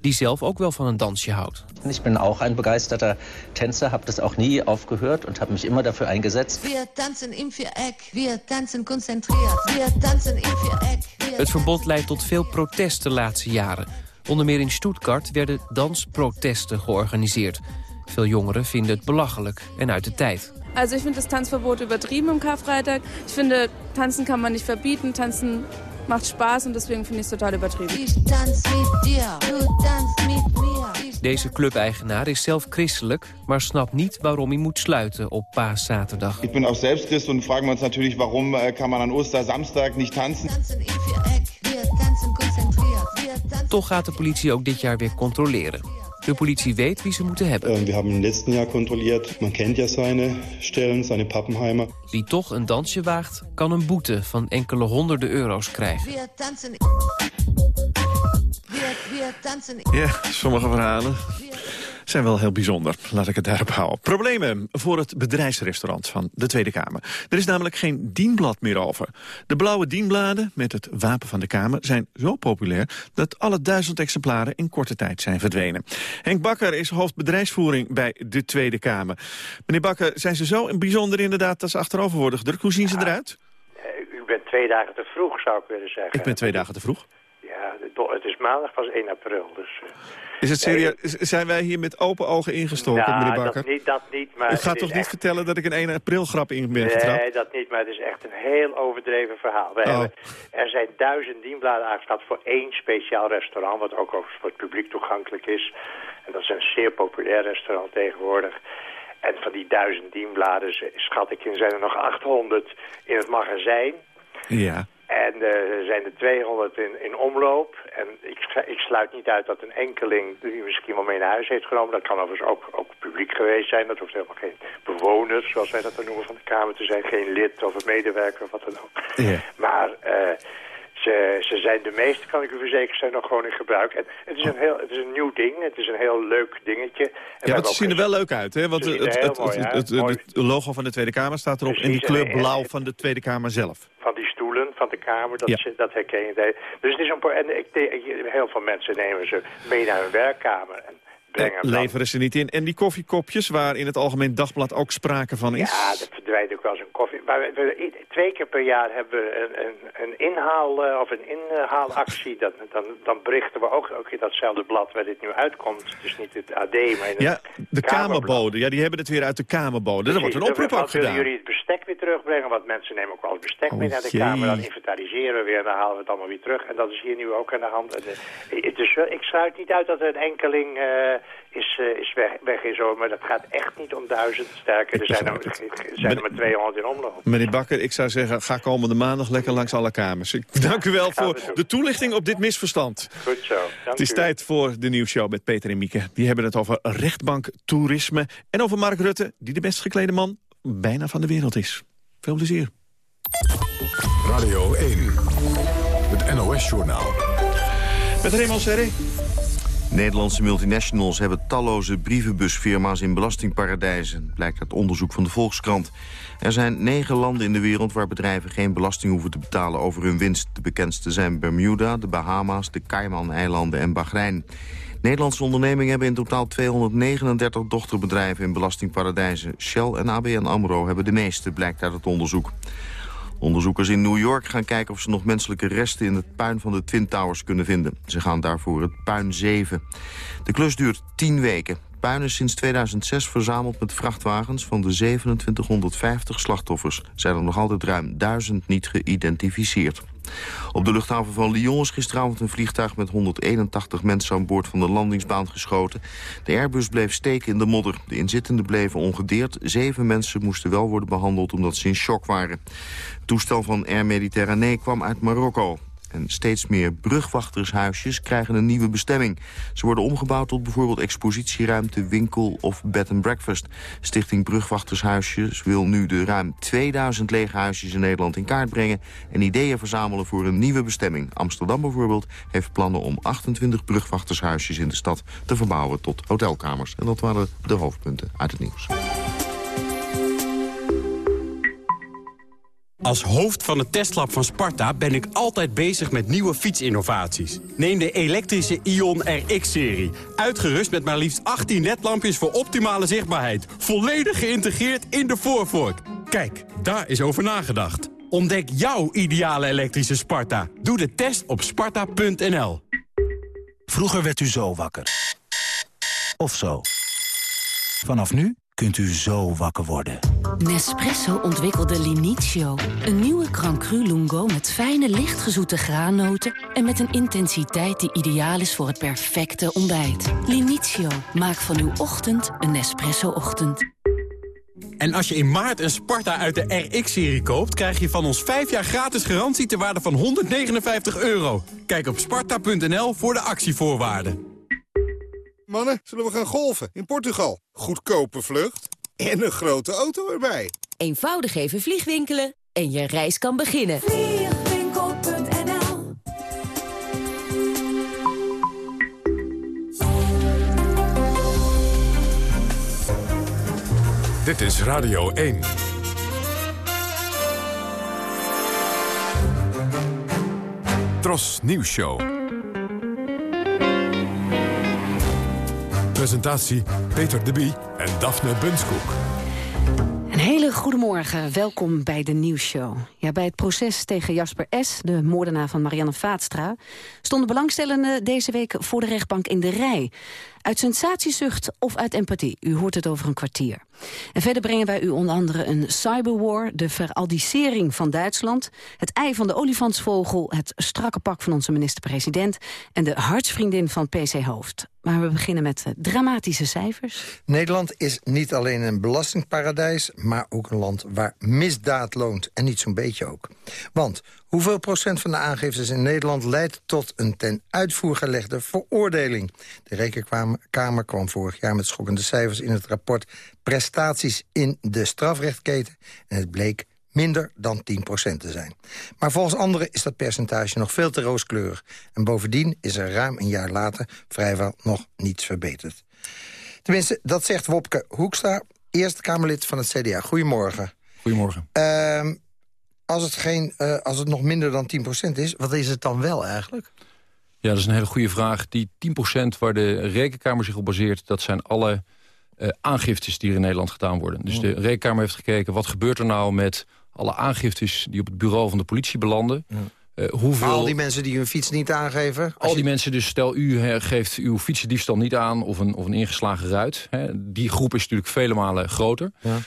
[SPEAKER 19] die zelf ook wel van een dansje houdt.
[SPEAKER 20] Ich bin auch ein begeisterter Tänzer, habe das auch nie aufgehört und habe mich immer dafür eingesetzt.
[SPEAKER 22] Wir tanzen im Viereck, wir tanzen konzentriert, wir tanzen im Viereck.
[SPEAKER 19] Het verbod leidt tot veel protest de laatste jaren. Onder meer in Stuttgart werden dansprotesten georganiseerd. Veel jongeren vinden het belachelijk en uit de tijd.
[SPEAKER 23] Also ich finde das Tanzverbot übertrieben im Karfreitag. Ich finde, tanzen kann man nicht verbieten. Tanzen macht Spaß und deswegen finde ich es total übertrieben.
[SPEAKER 22] Ich tanz mit dir, du tanzt mit mir.
[SPEAKER 19] Deze clubeigenaar is zelf christelijk, maar snapt niet waarom hij moet sluiten op paaszaterdag.
[SPEAKER 24] Ich bin auch selbst Christ und fragen wir uns natürlich, warum äh, kann man an Ostersamstag
[SPEAKER 22] wir tanzen...
[SPEAKER 19] Toch gaat de politie ook dit jaar weer controleren. De politie weet wie ze moeten hebben.
[SPEAKER 25] Äh, Wir haben im letzten Jahr kontrolliert. Man kennt ja seine Stellen, seine Pappenheimer.
[SPEAKER 19] Wie toch een dansje waagt, kan een boete van enkele honderden euro's krijgen.
[SPEAKER 6] Ja, sommige verhalen zijn wel heel bijzonder. Laat ik het daarop houden. Problemen voor het bedrijfsrestaurant van de Tweede Kamer. Er is namelijk geen dienblad meer over. De blauwe dienbladen met het wapen van de Kamer zijn zo populair... dat alle duizend exemplaren in korte tijd zijn verdwenen. Henk Bakker is hoofdbedrijfsvoering bij de Tweede Kamer. Meneer Bakker, zijn ze zo bijzonder inderdaad dat ze achterover worden gedrukt? Hoe zien ze eruit?
[SPEAKER 26] U bent twee dagen te vroeg, zou ik willen zeggen.
[SPEAKER 6] Ik ben twee dagen te vroeg.
[SPEAKER 26] Ja, de- het is maandag pas 1 april, dus... eh,
[SPEAKER 6] Is het serieus? Zijn wij hier met open ogen ingestoken,
[SPEAKER 26] nou,
[SPEAKER 6] meneer Bakker?
[SPEAKER 26] dat niet, dat niet, maar...
[SPEAKER 6] U
[SPEAKER 26] het
[SPEAKER 6] gaat toch niet
[SPEAKER 26] echt-
[SPEAKER 6] vertellen dat ik een 1 april grap in ben getrapt?
[SPEAKER 26] Nee, dat niet, maar het is echt een heel overdreven verhaal. We
[SPEAKER 6] Oh.
[SPEAKER 26] hebben, er zijn duizend dienbladen aangeschaft voor één speciaal restaurant... wat ook overigens voor het publiek toegankelijk is. En dat is een zeer populair restaurant tegenwoordig. En van die duizend dienbladen, schat ik in, zijn er nog 800 in het magazijn...
[SPEAKER 6] Ja.
[SPEAKER 26] En eh, er zijn er 200 in, in omloop. En ik, ik sluit niet uit dat een enkeling die misschien wel mee naar huis heeft genomen. Dat kan overigens ook, ook publiek geweest zijn. Dat hoeft helemaal geen bewoner, zoals wij dat dan noemen, van de Kamer te zijn. Geen lid of een medewerker of wat dan ook.
[SPEAKER 6] Ja.
[SPEAKER 26] Maar eh, ze, ze zijn de meeste, kan ik u verzekeren, zijn nog gewoon in gebruik. En het is een, heel, het is een nieuw ding. Het is een heel leuk dingetje. En
[SPEAKER 6] Ja, want ze zien er wel leuk uit, hè? Want het, het, het, logo van de Tweede Kamer staat erop en die kleur blauw van de Tweede Kamer zelf.
[SPEAKER 26] van die van de Kamer, dat,
[SPEAKER 6] Ja.
[SPEAKER 26] ze- dat herken je. Dus het is een, en ik, heel veel mensen nemen ze mee naar hun werkkamer en brengen
[SPEAKER 6] Eh, leveren ze niet in. En die koffiekopjes, waar in het Algemeen Dagblad ook sprake van is...
[SPEAKER 26] Ja, dat verdwijnt ook wel koffie. Maar we, twee keer per jaar hebben we een, een, een inhaal eh, of een inhaalactie. Dan, dan, dan berichten we ook, ook in datzelfde blad waar dit nu uitkomt. Dus niet het AD, maar in het
[SPEAKER 6] Ja, de Kamerbode. Ja, die hebben het weer uit de Kamerbode. Er wordt een oproep ook gedaan.
[SPEAKER 26] jullie het bestek weer terugbrengen. Want mensen nemen ook wel eens bestek mee naar de
[SPEAKER 2] jee.
[SPEAKER 26] Kamer. Dan inventariseren we weer en dan halen we het allemaal weer terug. En dat is hier nu ook aan de hand. En, het wel- ik sluit niet uit dat er een enkeling eh, is, eh, is weg, weg is. Hoor. Maar dat gaat echt niet om duizend. Sterker, er zijn er, zijn er maar 200 in omloop.
[SPEAKER 6] Meneer Bakker, ik zou zeggen, ga komende maandag lekker langs alle kamers. Ik dank u wel voor de toelichting op dit misverstand.
[SPEAKER 26] Goed zo. Dank
[SPEAKER 6] Het is
[SPEAKER 26] u.
[SPEAKER 6] tijd voor de nieuwsshow met Peter en Mieke. Die hebben het over rechtbank, toerisme en over Mark Rutte... die de best geklede man bijna van de wereld is. Veel plezier.
[SPEAKER 1] Radio 1, het NOS-journaal.
[SPEAKER 6] Met Raymond Serré.
[SPEAKER 2] Nederlandse multinationals hebben talloze brievenbusfirma's in belastingparadijzen, blijkt uit onderzoek van de Volkskrant. Er zijn negen landen in de wereld waar bedrijven geen belasting hoeven te betalen over hun winst. De bekendste zijn Bermuda, de Bahama's, de Cayman-eilanden en Bahrein. Nederlandse ondernemingen hebben in totaal 239 dochterbedrijven in belastingparadijzen. Shell en ABN AMRO hebben de meeste, blijkt uit het onderzoek. Onderzoekers in New York gaan kijken of ze nog menselijke resten in het puin van de Twin Towers kunnen vinden. Ze gaan daarvoor het puin 7. De klus duurt 10 weken. Puin is sinds 2006 verzameld met vrachtwagens van de 2750 slachtoffers. Zijn er nog altijd ruim 1000 niet geïdentificeerd. Op de luchthaven van Lyon is gisteravond een vliegtuig met 181 mensen aan boord van de landingsbaan geschoten. De Airbus bleef steken in de modder. De inzittenden bleven ongedeerd. Zeven mensen moesten wel worden behandeld omdat ze in shock waren. Het toestel van Air Méditerranée kwam uit Marokko. En steeds meer brugwachtershuisjes krijgen een nieuwe bestemming. Ze worden omgebouwd tot bijvoorbeeld expositieruimte, winkel of bed and breakfast. Stichting Brugwachtershuisjes wil nu de ruim 2000 lege huisjes in Nederland in kaart brengen... en ideeën verzamelen voor een nieuwe bestemming. Amsterdam bijvoorbeeld heeft plannen om 28 brugwachtershuisjes in de stad te verbouwen tot hotelkamers. En dat waren de hoofdpunten uit het nieuws.
[SPEAKER 27] Als hoofd van het testlab van Sparta ben ik altijd bezig met nieuwe fietsinnovaties. Neem de elektrische Ion RX-serie. Uitgerust met maar liefst 18 ledlampjes voor optimale zichtbaarheid. Volledig geïntegreerd in de voorvork. Kijk, daar is over nagedacht. Ontdek jouw ideale elektrische Sparta. Doe de test op sparta.nl.
[SPEAKER 28] Vroeger werd u zo wakker. Of zo. Vanaf nu kunt u zo wakker worden.
[SPEAKER 29] Nespresso ontwikkelde Linizio. Een nieuwe Grand Cru Lungo met fijne, lichtgezoete graannoten... en met een intensiteit die ideaal is voor het perfecte ontbijt. Linizio, maak van uw ochtend een Nespresso-ochtend.
[SPEAKER 27] En als je in maart een Sparta uit de RX-serie koopt... krijg je van ons 5 jaar gratis garantie ter waarde van 159 euro. Kijk op sparta.nl voor de actievoorwaarden.
[SPEAKER 30] Mannen, zullen we gaan golfen in Portugal? Goedkope vlucht en een grote auto erbij.
[SPEAKER 31] Eenvoudig even vliegwinkelen en je reis kan beginnen.
[SPEAKER 32] Vliegwinkel.nl
[SPEAKER 1] Dit is Radio 1. Tros Nieuws Show. Presentatie Peter de Bie en Daphne Bunskoek.
[SPEAKER 33] Een hele goede morgen. Welkom bij de nieuwsshow. Ja, bij het proces tegen Jasper S., de moordenaar van Marianne Vaatstra... stonden belangstellenden deze week voor de rechtbank in de rij. Uit sensatiezucht of uit empathie. U hoort het over een kwartier. En verder brengen wij u onder andere een cyberwar... de veraldisering van Duitsland... het ei van de olifantsvogel... het strakke pak van onze minister-president... en de hartsvriendin van PC Hoofd. Maar we beginnen met eh, dramatische cijfers.
[SPEAKER 34] Nederland is niet alleen een belastingparadijs... maar ook een land waar misdaad loont. En niet zo'n beetje ook. Want hoeveel procent van de aangiftes in Nederland... leidt tot een ten uitvoer gelegde veroordeling? De Rekenkamer kwam vorig jaar met schokkende cijfers... in het rapport Prestaties in de strafrechtketen. En het bleek minder dan 10% te zijn. Maar volgens anderen is dat percentage nog veel te rooskleurig. En bovendien is er ruim een jaar later vrijwel nog niets verbeterd. Tenminste, dat zegt Wopke Hoekstra, Eerste Kamerlid van het CDA. Goedemorgen.
[SPEAKER 35] Goedemorgen.
[SPEAKER 34] Ehm, als, het geen, eh, als het nog minder dan 10% is, wat is het dan wel eigenlijk?
[SPEAKER 35] Ja, dat is een hele goede vraag. Die 10% waar de Rekenkamer zich op baseert... dat zijn alle eh, aangiftes die er in Nederland gedaan worden. Dus de Rekenkamer heeft gekeken... wat gebeurt er nou met alle aangiftes die op het bureau van de politie belanden... Eh, hoeveel...
[SPEAKER 34] Al die mensen die hun fiets niet aangeven?
[SPEAKER 35] Al die mensen, dus stel u geeft uw fietsendiefstal niet aan... of een, of een ingeslagen ruit. Hè, die groep is natuurlijk vele malen groter.
[SPEAKER 34] Ja.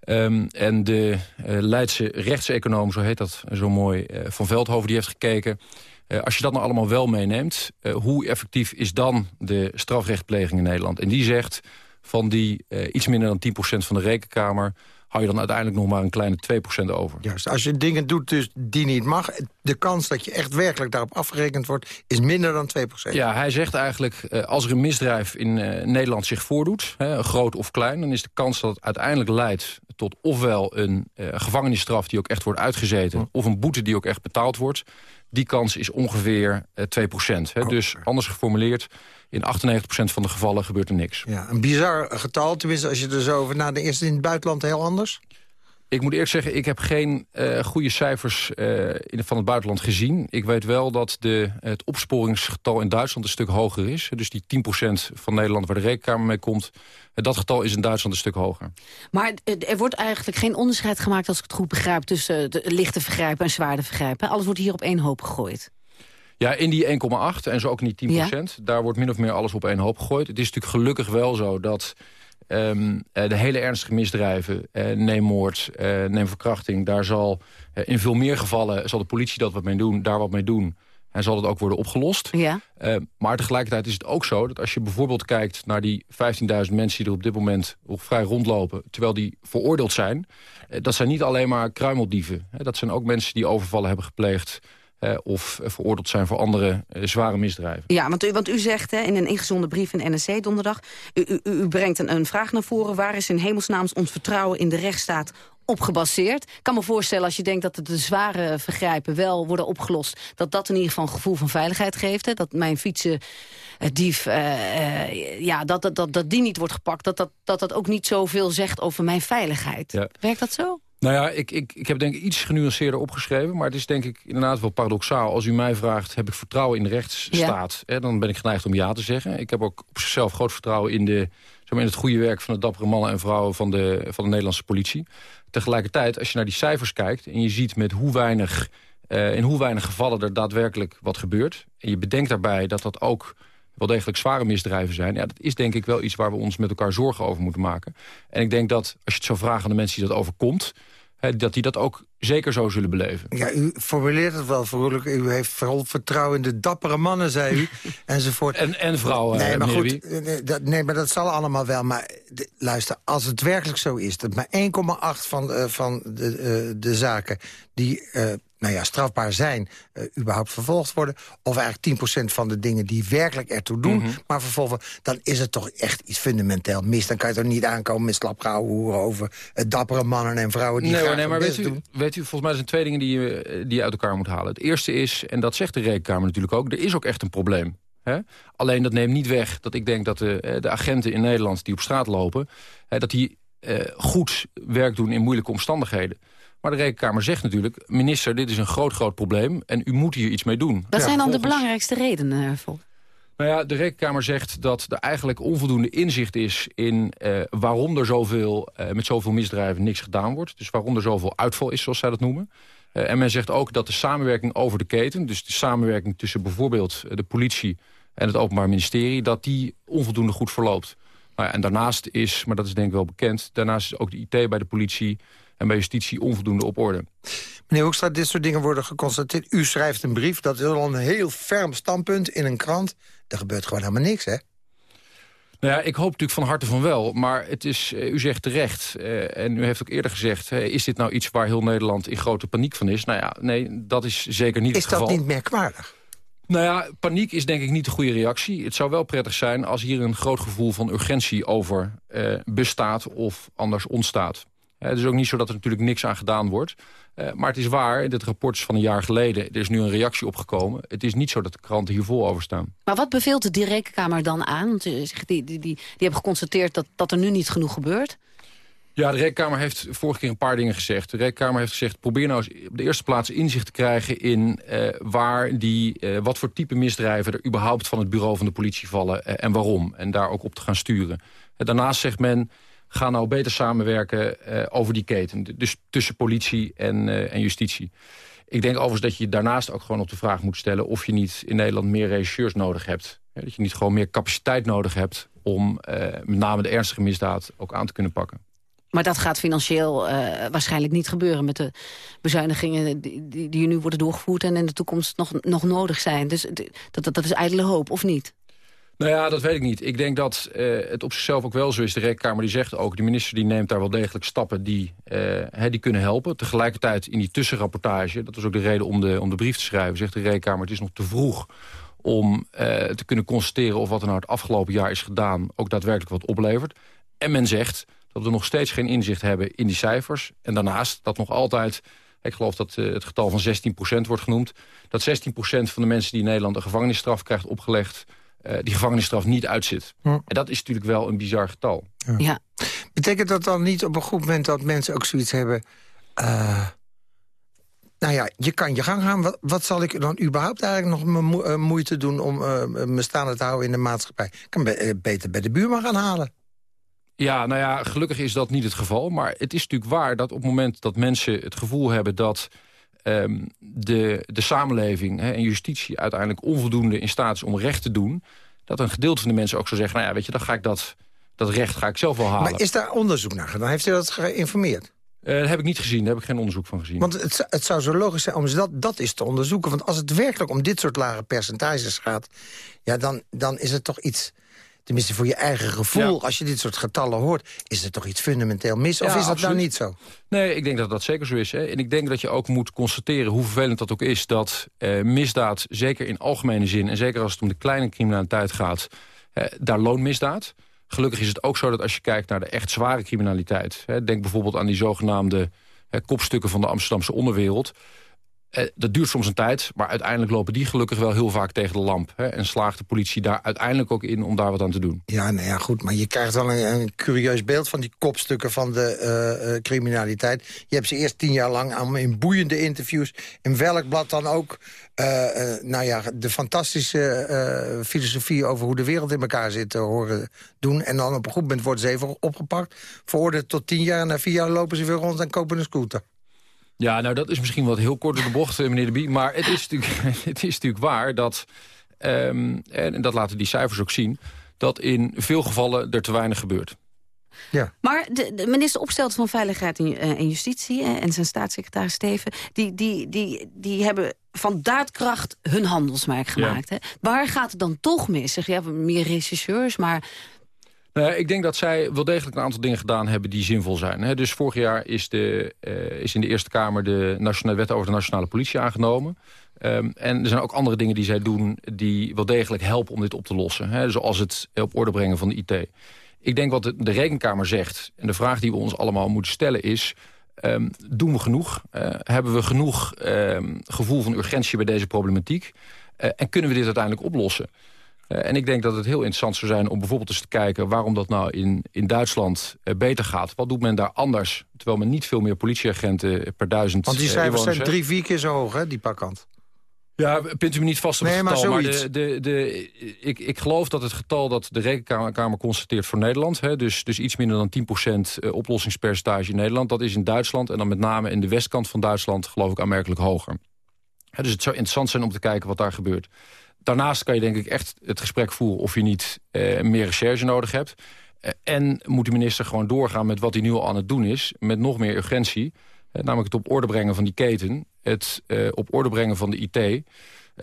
[SPEAKER 35] Ehm, en de uh, Leidse rechtseconoom, zo heet dat zo mooi, uh, Van Veldhoven, die heeft gekeken... Uh, als je dat nou allemaal wel meeneemt, hoe effectief is dan de strafrechtpleging in Nederland? En die zegt van die iets minder dan 10% van de rekenkamer hou je dan uiteindelijk nog maar een kleine 2% over.
[SPEAKER 34] Juist, als je dingen doet dus die niet mag... de kans dat je echt werkelijk daarop afgerekend wordt... is minder dan 2%.
[SPEAKER 35] Ja, hij zegt eigenlijk, uh, als er een misdrijf in uh, Nederland zich voordoet... Hè, groot of klein, dan is de kans dat het uiteindelijk leidt... tot ofwel een uh, gevangenisstraf die ook echt wordt uitgezeten... of een boete die ook echt betaald wordt... die kans is ongeveer 2%. Hè. Oh. Dus anders geformuleerd in 98% van de gevallen gebeurt er niks.
[SPEAKER 34] Ja, een bizar getal, tenminste als je er zo over na de eerste in het buitenland heel anders?
[SPEAKER 35] Ik moet eerlijk zeggen, ik heb geen uh, goede cijfers uh, in, van het buitenland gezien. Ik weet wel dat de, het opsporingsgetal in Duitsland een stuk hoger is. Dus die 10% van Nederland waar de rekenkamer mee komt... dat getal is in Duitsland een stuk hoger.
[SPEAKER 33] Maar er wordt eigenlijk geen onderscheid gemaakt, als ik het goed begrijp... tussen de lichte vergrijpen en zware vergrijpen. Alles wordt hier op één hoop gegooid.
[SPEAKER 35] Ja, in die 1,8 en zo ook niet 10 ja. Daar wordt min of meer alles op één hoop gegooid. Het is natuurlijk gelukkig wel zo dat um, de hele ernstige misdrijven... Uh, neem moord, uh, neem verkrachting... daar zal uh, in veel meer gevallen zal de politie dat wat mee doen, daar wat mee doen... En zal het ook worden opgelost.
[SPEAKER 33] Ja.
[SPEAKER 35] Maar tegelijkertijd is het ook zo dat als je bijvoorbeeld kijkt... naar die 15.000 mensen die er op dit moment nog vrij rondlopen... terwijl die veroordeeld zijn... Dat zijn niet alleen maar kruimeldieven. Dat zijn ook mensen die overvallen hebben gepleegd... Uh, of veroordeeld zijn voor andere uh, zware misdrijven.
[SPEAKER 33] Ja, want u, want u zegt hè, in een ingezonden brief in NRC donderdag... u, u, u brengt een, een, vraag naar voren... waar is in hemelsnaams ons vertrouwen in de rechtsstaat op gebaseerd? Ik kan me voorstellen als je denkt dat de zware vergrijpen wel worden opgelost... dat dat in ieder geval een gevoel van veiligheid geeft. Hè? Dat mijn fietsendief, uh, ja, dat, dat, dat, dat die niet wordt gepakt... dat dat, dat dat ook niet zoveel zegt over mijn veiligheid.
[SPEAKER 35] Ja.
[SPEAKER 33] Werkt dat zo?
[SPEAKER 35] Nou ja, ik, ik, ik heb denk ik iets genuanceerder opgeschreven. Maar het is denk ik inderdaad wel paradoxaal. Als u mij vraagt, heb ik vertrouwen in de rechtsstaat? Ja. Hè, dan ben ik geneigd om ja te zeggen. Ik heb ook op zichzelf groot vertrouwen in, de, zeg maar, in het goede werk... van de dappere mannen en vrouwen van de, van de Nederlandse politie. Tegelijkertijd, als je naar die cijfers kijkt... en je ziet met hoe weinig, uh, in hoe weinig gevallen er daadwerkelijk wat gebeurt... en je bedenkt daarbij dat dat ook wel degelijk zware misdrijven zijn... Ja, dat is denk ik wel iets waar we ons met elkaar zorgen over moeten maken. En ik denk dat, als je het zou vragen aan de mensen die dat overkomt... Dat die dat ook zeker zo zullen beleven.
[SPEAKER 34] Ja, u formuleert het wel vrolijk. U heeft vooral vertrouwen in de dappere mannen, zei u. enzovoort.
[SPEAKER 35] En, en vrouwen,
[SPEAKER 34] nee, maar goed, nee, dat, nee, maar dat zal allemaal wel. Maar de, luister, als het werkelijk zo is... dat maar 1,8 van, uh, van de, uh, de zaken die... Uh, nou ja, strafbaar zijn, uh, überhaupt vervolgd worden. Of eigenlijk 10% van de dingen die werkelijk ertoe doen. Mm -hmm. Maar vervolgens, dan is het toch echt iets fundamenteel mis. Dan kan je toch niet aankomen met slapgauwe hoeren over uh, dappere mannen en vrouwen die
[SPEAKER 35] nee,
[SPEAKER 34] graag
[SPEAKER 35] nee, maar weet u,
[SPEAKER 34] doen.
[SPEAKER 35] weet u, volgens mij zijn twee dingen die je, die je uit elkaar moet halen. Het eerste is, en dat zegt de Rekenkamer natuurlijk ook... er is ook echt een probleem. Hè? Alleen dat neemt niet weg dat ik denk dat de, de agenten in Nederland die op straat lopen... Hè, dat die uh, goed werk doen in moeilijke omstandigheden. Maar de Rekenkamer zegt natuurlijk... minister, dit is een groot, groot probleem en u moet hier iets mee doen.
[SPEAKER 33] Wat ja, zijn dan volgens... de belangrijkste redenen ervoor?
[SPEAKER 35] Nou ja, de Rekenkamer zegt dat er eigenlijk onvoldoende inzicht is... in uh, waarom er zoveel, uh, met zoveel misdrijven niks gedaan wordt. Dus waarom er zoveel uitval is, zoals zij dat noemen. Uh, en men zegt ook dat de samenwerking over de keten... dus de samenwerking tussen bijvoorbeeld de politie en het Openbaar Ministerie... dat die onvoldoende goed verloopt. Nou ja, en daarnaast is, maar dat is denk ik wel bekend... daarnaast is ook de IT bij de politie en bij justitie onvoldoende op orde.
[SPEAKER 34] Meneer Hoekstra, dit soort dingen worden geconstateerd. U schrijft een brief, dat is al een heel ferm standpunt in een krant. Er gebeurt gewoon helemaal niks, hè?
[SPEAKER 35] Nou ja, ik hoop natuurlijk van harte van wel. Maar het is, u zegt terecht, uh, en u heeft ook eerder gezegd... Uh, is dit nou iets waar heel Nederland in grote paniek van is? Nou ja, nee, dat is zeker niet
[SPEAKER 34] is
[SPEAKER 35] het geval.
[SPEAKER 34] Is dat niet merkwaardig?
[SPEAKER 35] Nou ja, paniek is denk ik niet de goede reactie. Het zou wel prettig zijn als hier een groot gevoel van urgentie over uh, bestaat of anders ontstaat. Uh, het is ook niet zo dat er natuurlijk niks aan gedaan wordt. Uh, maar het is waar, dit rapport is van een jaar geleden. Er is nu een reactie opgekomen. Het is niet zo dat de kranten hier vol over staan.
[SPEAKER 33] Maar wat beveelt de Rekenkamer dan aan? Want die, die, die, die hebben geconstateerd dat, dat er nu niet genoeg gebeurt.
[SPEAKER 35] Ja, de Rekenkamer heeft vorige keer een paar dingen gezegd. De Rekenkamer heeft gezegd, probeer nou eens op de eerste plaats inzicht te krijgen... in uh, waar die, uh, wat voor type misdrijven er überhaupt van het bureau van de politie vallen... Uh, en waarom. En daar ook op te gaan sturen. daarnaast zegt men, ga nou beter samenwerken over die keten. Dus tussen politie en, en justitie. Ik denk overigens dat je daarnaast ook gewoon op de vraag moet stellen... of je niet in Nederland meer regisseurs nodig hebt. Dat je niet gewoon meer capaciteit nodig hebt... om met name de ernstige misdaad ook aan te kunnen pakken.
[SPEAKER 33] Maar dat gaat financieel waarschijnlijk niet gebeuren... met de bezuinigingen die, die, nu worden doorgevoerd... en in de toekomst nog, nog nodig zijn. Dus dat, dat is ijdele hoop, of niet?
[SPEAKER 35] Nou ja, dat weet ik niet. Ik denk dat uh, het op zichzelf ook wel zo is. De Rekenkamer die zegt ook, de minister die neemt daar wel degelijk stappen die, uh, die kunnen helpen. Tegelijkertijd in die tussenrapportage, dat was ook de reden om de, om de brief te schrijven... zegt de Rekenkamer, het is nog te vroeg om uh, te kunnen constateren... of wat er nou het afgelopen jaar is gedaan ook daadwerkelijk wat oplevert. En men zegt dat we nog steeds geen inzicht hebben in die cijfers. En daarnaast dat nog altijd... Ik geloof dat het getal van 16% wordt genoemd. Dat 16% van de mensen die in Nederland een gevangenisstraf krijgt opgelegd... Uh, die gevangenisstraf niet uitzit. Hm. En dat is natuurlijk wel een bizar getal.
[SPEAKER 33] Ja. ja.
[SPEAKER 34] Betekent dat dan niet op een goed moment dat mensen ook zoiets hebben... Uh, nou ja, je kan je gang gaan. Wat, wat zal ik dan überhaupt eigenlijk nog mo uh, moeite doen... om me staande te houden in de maatschappij? Ik kan be beter bij de buurman gaan halen.
[SPEAKER 35] Ja, nou ja, gelukkig is dat niet het geval. Maar het is natuurlijk waar dat op het moment dat mensen het gevoel hebben... dat um, de, de samenleving hè, en justitie uiteindelijk onvoldoende in staat is om recht te doen... dat een gedeelte van de mensen ook zou zeggen... nou ja, weet je, dan ga ik dat, dat recht ga ik zelf wel halen.
[SPEAKER 34] Maar is daar onderzoek naar gedaan? Heeft u dat geïnformeerd?
[SPEAKER 35] Uh, dat heb ik niet gezien, daar heb ik geen onderzoek van gezien.
[SPEAKER 34] Want het, het zou zo logisch zijn om dat, dat is te onderzoeken. Want als het werkelijk om dit soort lage percentages gaat... ja, dan, dan is het toch iets tenminste voor je eigen gevoel... als je dit soort getallen hoort, is er toch iets fundamenteel mis? Of is dat nou
[SPEAKER 35] absoluut.
[SPEAKER 34] nou niet zo?
[SPEAKER 35] Nee, ik denk dat dat zeker zo is. Hè. En ik denk dat je ook moet constateren, hoe vervelend dat ook is... dat eh, misdaad, zeker in algemene zin... en zeker als het om de kleine criminaliteit gaat... Eh, daar loont misdaad. Gelukkig is het ook zo dat als je kijkt naar de echt zware criminaliteit... Hè, denk bijvoorbeeld aan die zogenaamde hè, kopstukken van de Amsterdamse onderwereld... Eh, dat duurt soms een tijd, maar uiteindelijk lopen die gelukkig wel heel vaak tegen de lamp. Hè, en slaagt de politie daar uiteindelijk ook in om daar wat aan te doen.
[SPEAKER 34] Ja, nou ja, goed, maar je krijgt wel een, een curieus beeld van die kopstukken van de uh, uh, criminaliteit. Je hebt ze eerst tien jaar lang in boeiende interviews, in welk blad dan ook... Nou ja, de fantastische filosofie over hoe de wereld in elkaar zit horen doen. En dan op een goed moment worden ze even opgepakt. Veroordeeld tot tien jaar en na vier jaar lopen ze weer rond en kopen een scooter.
[SPEAKER 35] Ja, nou dat is misschien wat heel kort door de bocht, meneer De Bie. Maar het is natuurlijk, het is natuurlijk waar dat, um, en dat laten die cijfers ook zien... dat in veel gevallen er te weinig gebeurt.
[SPEAKER 33] Ja. Maar de, de minister Opstelt van Veiligheid en, en Justitie... en zijn staatssecretaris Steven... die, die, die, die hebben van daadkracht hun handelsmerk gemaakt. Ja. Hè? Waar gaat het dan toch mis? Zeg, ja, meer rechercheurs, maar
[SPEAKER 35] nou, ik denk dat zij wel degelijk een aantal dingen gedaan hebben die zinvol zijn. Dus vorig jaar is, de, uh, is in de Eerste Kamer de nationale wet over de nationale politie aangenomen. Um, en er zijn ook andere dingen die zij doen die wel degelijk helpen om dit op te lossen. Zoals het op orde brengen van de IT. Ik denk wat de, Rekenkamer zegt, en de vraag die we ons allemaal moeten stellen is... Um, doen we genoeg? Uh, hebben we genoeg um, gevoel van urgentie bij deze problematiek? En kunnen we dit uiteindelijk oplossen? Uh, en ik denk dat het heel interessant zou zijn om bijvoorbeeld eens te kijken... waarom dat nou in, in Duitsland uh, beter gaat. Wat doet men daar anders? Terwijl men niet veel meer politieagenten per duizend
[SPEAKER 34] Want die cijfers zijn drie, vier keer zo hoog, hè, die pakkant.
[SPEAKER 35] Ja, pint u me niet vast op
[SPEAKER 34] nee,
[SPEAKER 35] het getal.
[SPEAKER 34] Maar,
[SPEAKER 35] maar de, de, de, ik, ik geloof dat het getal dat de Rekenkamer constateert voor Nederland... Hè, dus, dus iets minder dan 10% oplossingspercentage in Nederland... dat is in Duitsland en dan met name in de westkant van Duitsland... geloof ik aanmerkelijk hoger. Hè, dus het zou interessant zijn om te kijken wat daar gebeurt daarnaast kan je denk ik echt het gesprek voeren... of je niet uh, meer recherche nodig hebt. Uh, en moet de minister gewoon doorgaan met wat hij nu al aan het doen is... met nog meer urgentie. Uh, namelijk het op orde brengen van die keten. Het op orde brengen van de IT...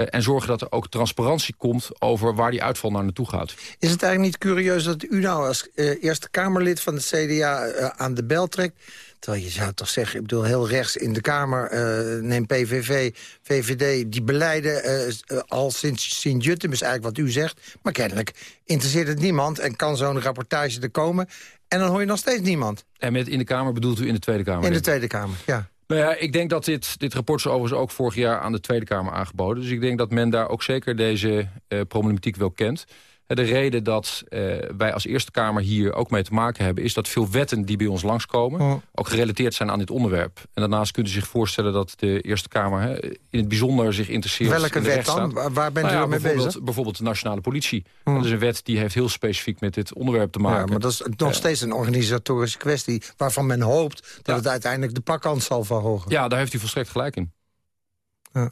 [SPEAKER 35] en zorgen dat er ook transparantie komt over waar die uitval naar naartoe gaat.
[SPEAKER 34] Is het eigenlijk niet curieus dat u nou als Eerste Kamerlid van de CDA aan de bel trekt... Terwijl je zou toch zeggen, ik bedoel, heel rechts in de Kamer... Uh, neem PVV, VVD, die beleiden uh, al sinds Sint-Jutten... is eigenlijk wat u zegt. Maar kennelijk interesseert het niemand en kan zo'n rapportage er komen... en dan hoor je nog steeds niemand.
[SPEAKER 35] En met in de Kamer bedoelt u in de Tweede Kamer?
[SPEAKER 34] In de Tweede Kamer, ja.
[SPEAKER 35] Nou ja, ik denk dat dit, dit rapport is overigens ook vorig jaar aan de Tweede Kamer aangeboden. Dus ik denk dat men daar ook zeker deze uh, problematiek wel kent. De reden dat uh, wij als Eerste Kamer hier ook mee te maken hebben... is dat veel wetten die bij ons langskomen... Oh. ook gerelateerd zijn aan dit onderwerp. En daarnaast kunt u zich voorstellen dat de Eerste Kamer... Hè, in het bijzonder zich interesseert
[SPEAKER 34] Welke
[SPEAKER 35] in
[SPEAKER 34] wet dan? Waar bent
[SPEAKER 35] nou
[SPEAKER 34] u
[SPEAKER 35] ja,
[SPEAKER 34] mee bezig?
[SPEAKER 35] Bijvoorbeeld de Nationale Politie. Dat is een wet die heeft heel specifiek met dit onderwerp te maken.
[SPEAKER 34] Ja, maar dat is nog steeds een organisatorische kwestie... waarvan men hoopt dat ja. het uiteindelijk de pakkans zal verhogen.
[SPEAKER 35] Ja, daar heeft u volstrekt gelijk in.
[SPEAKER 34] Ja.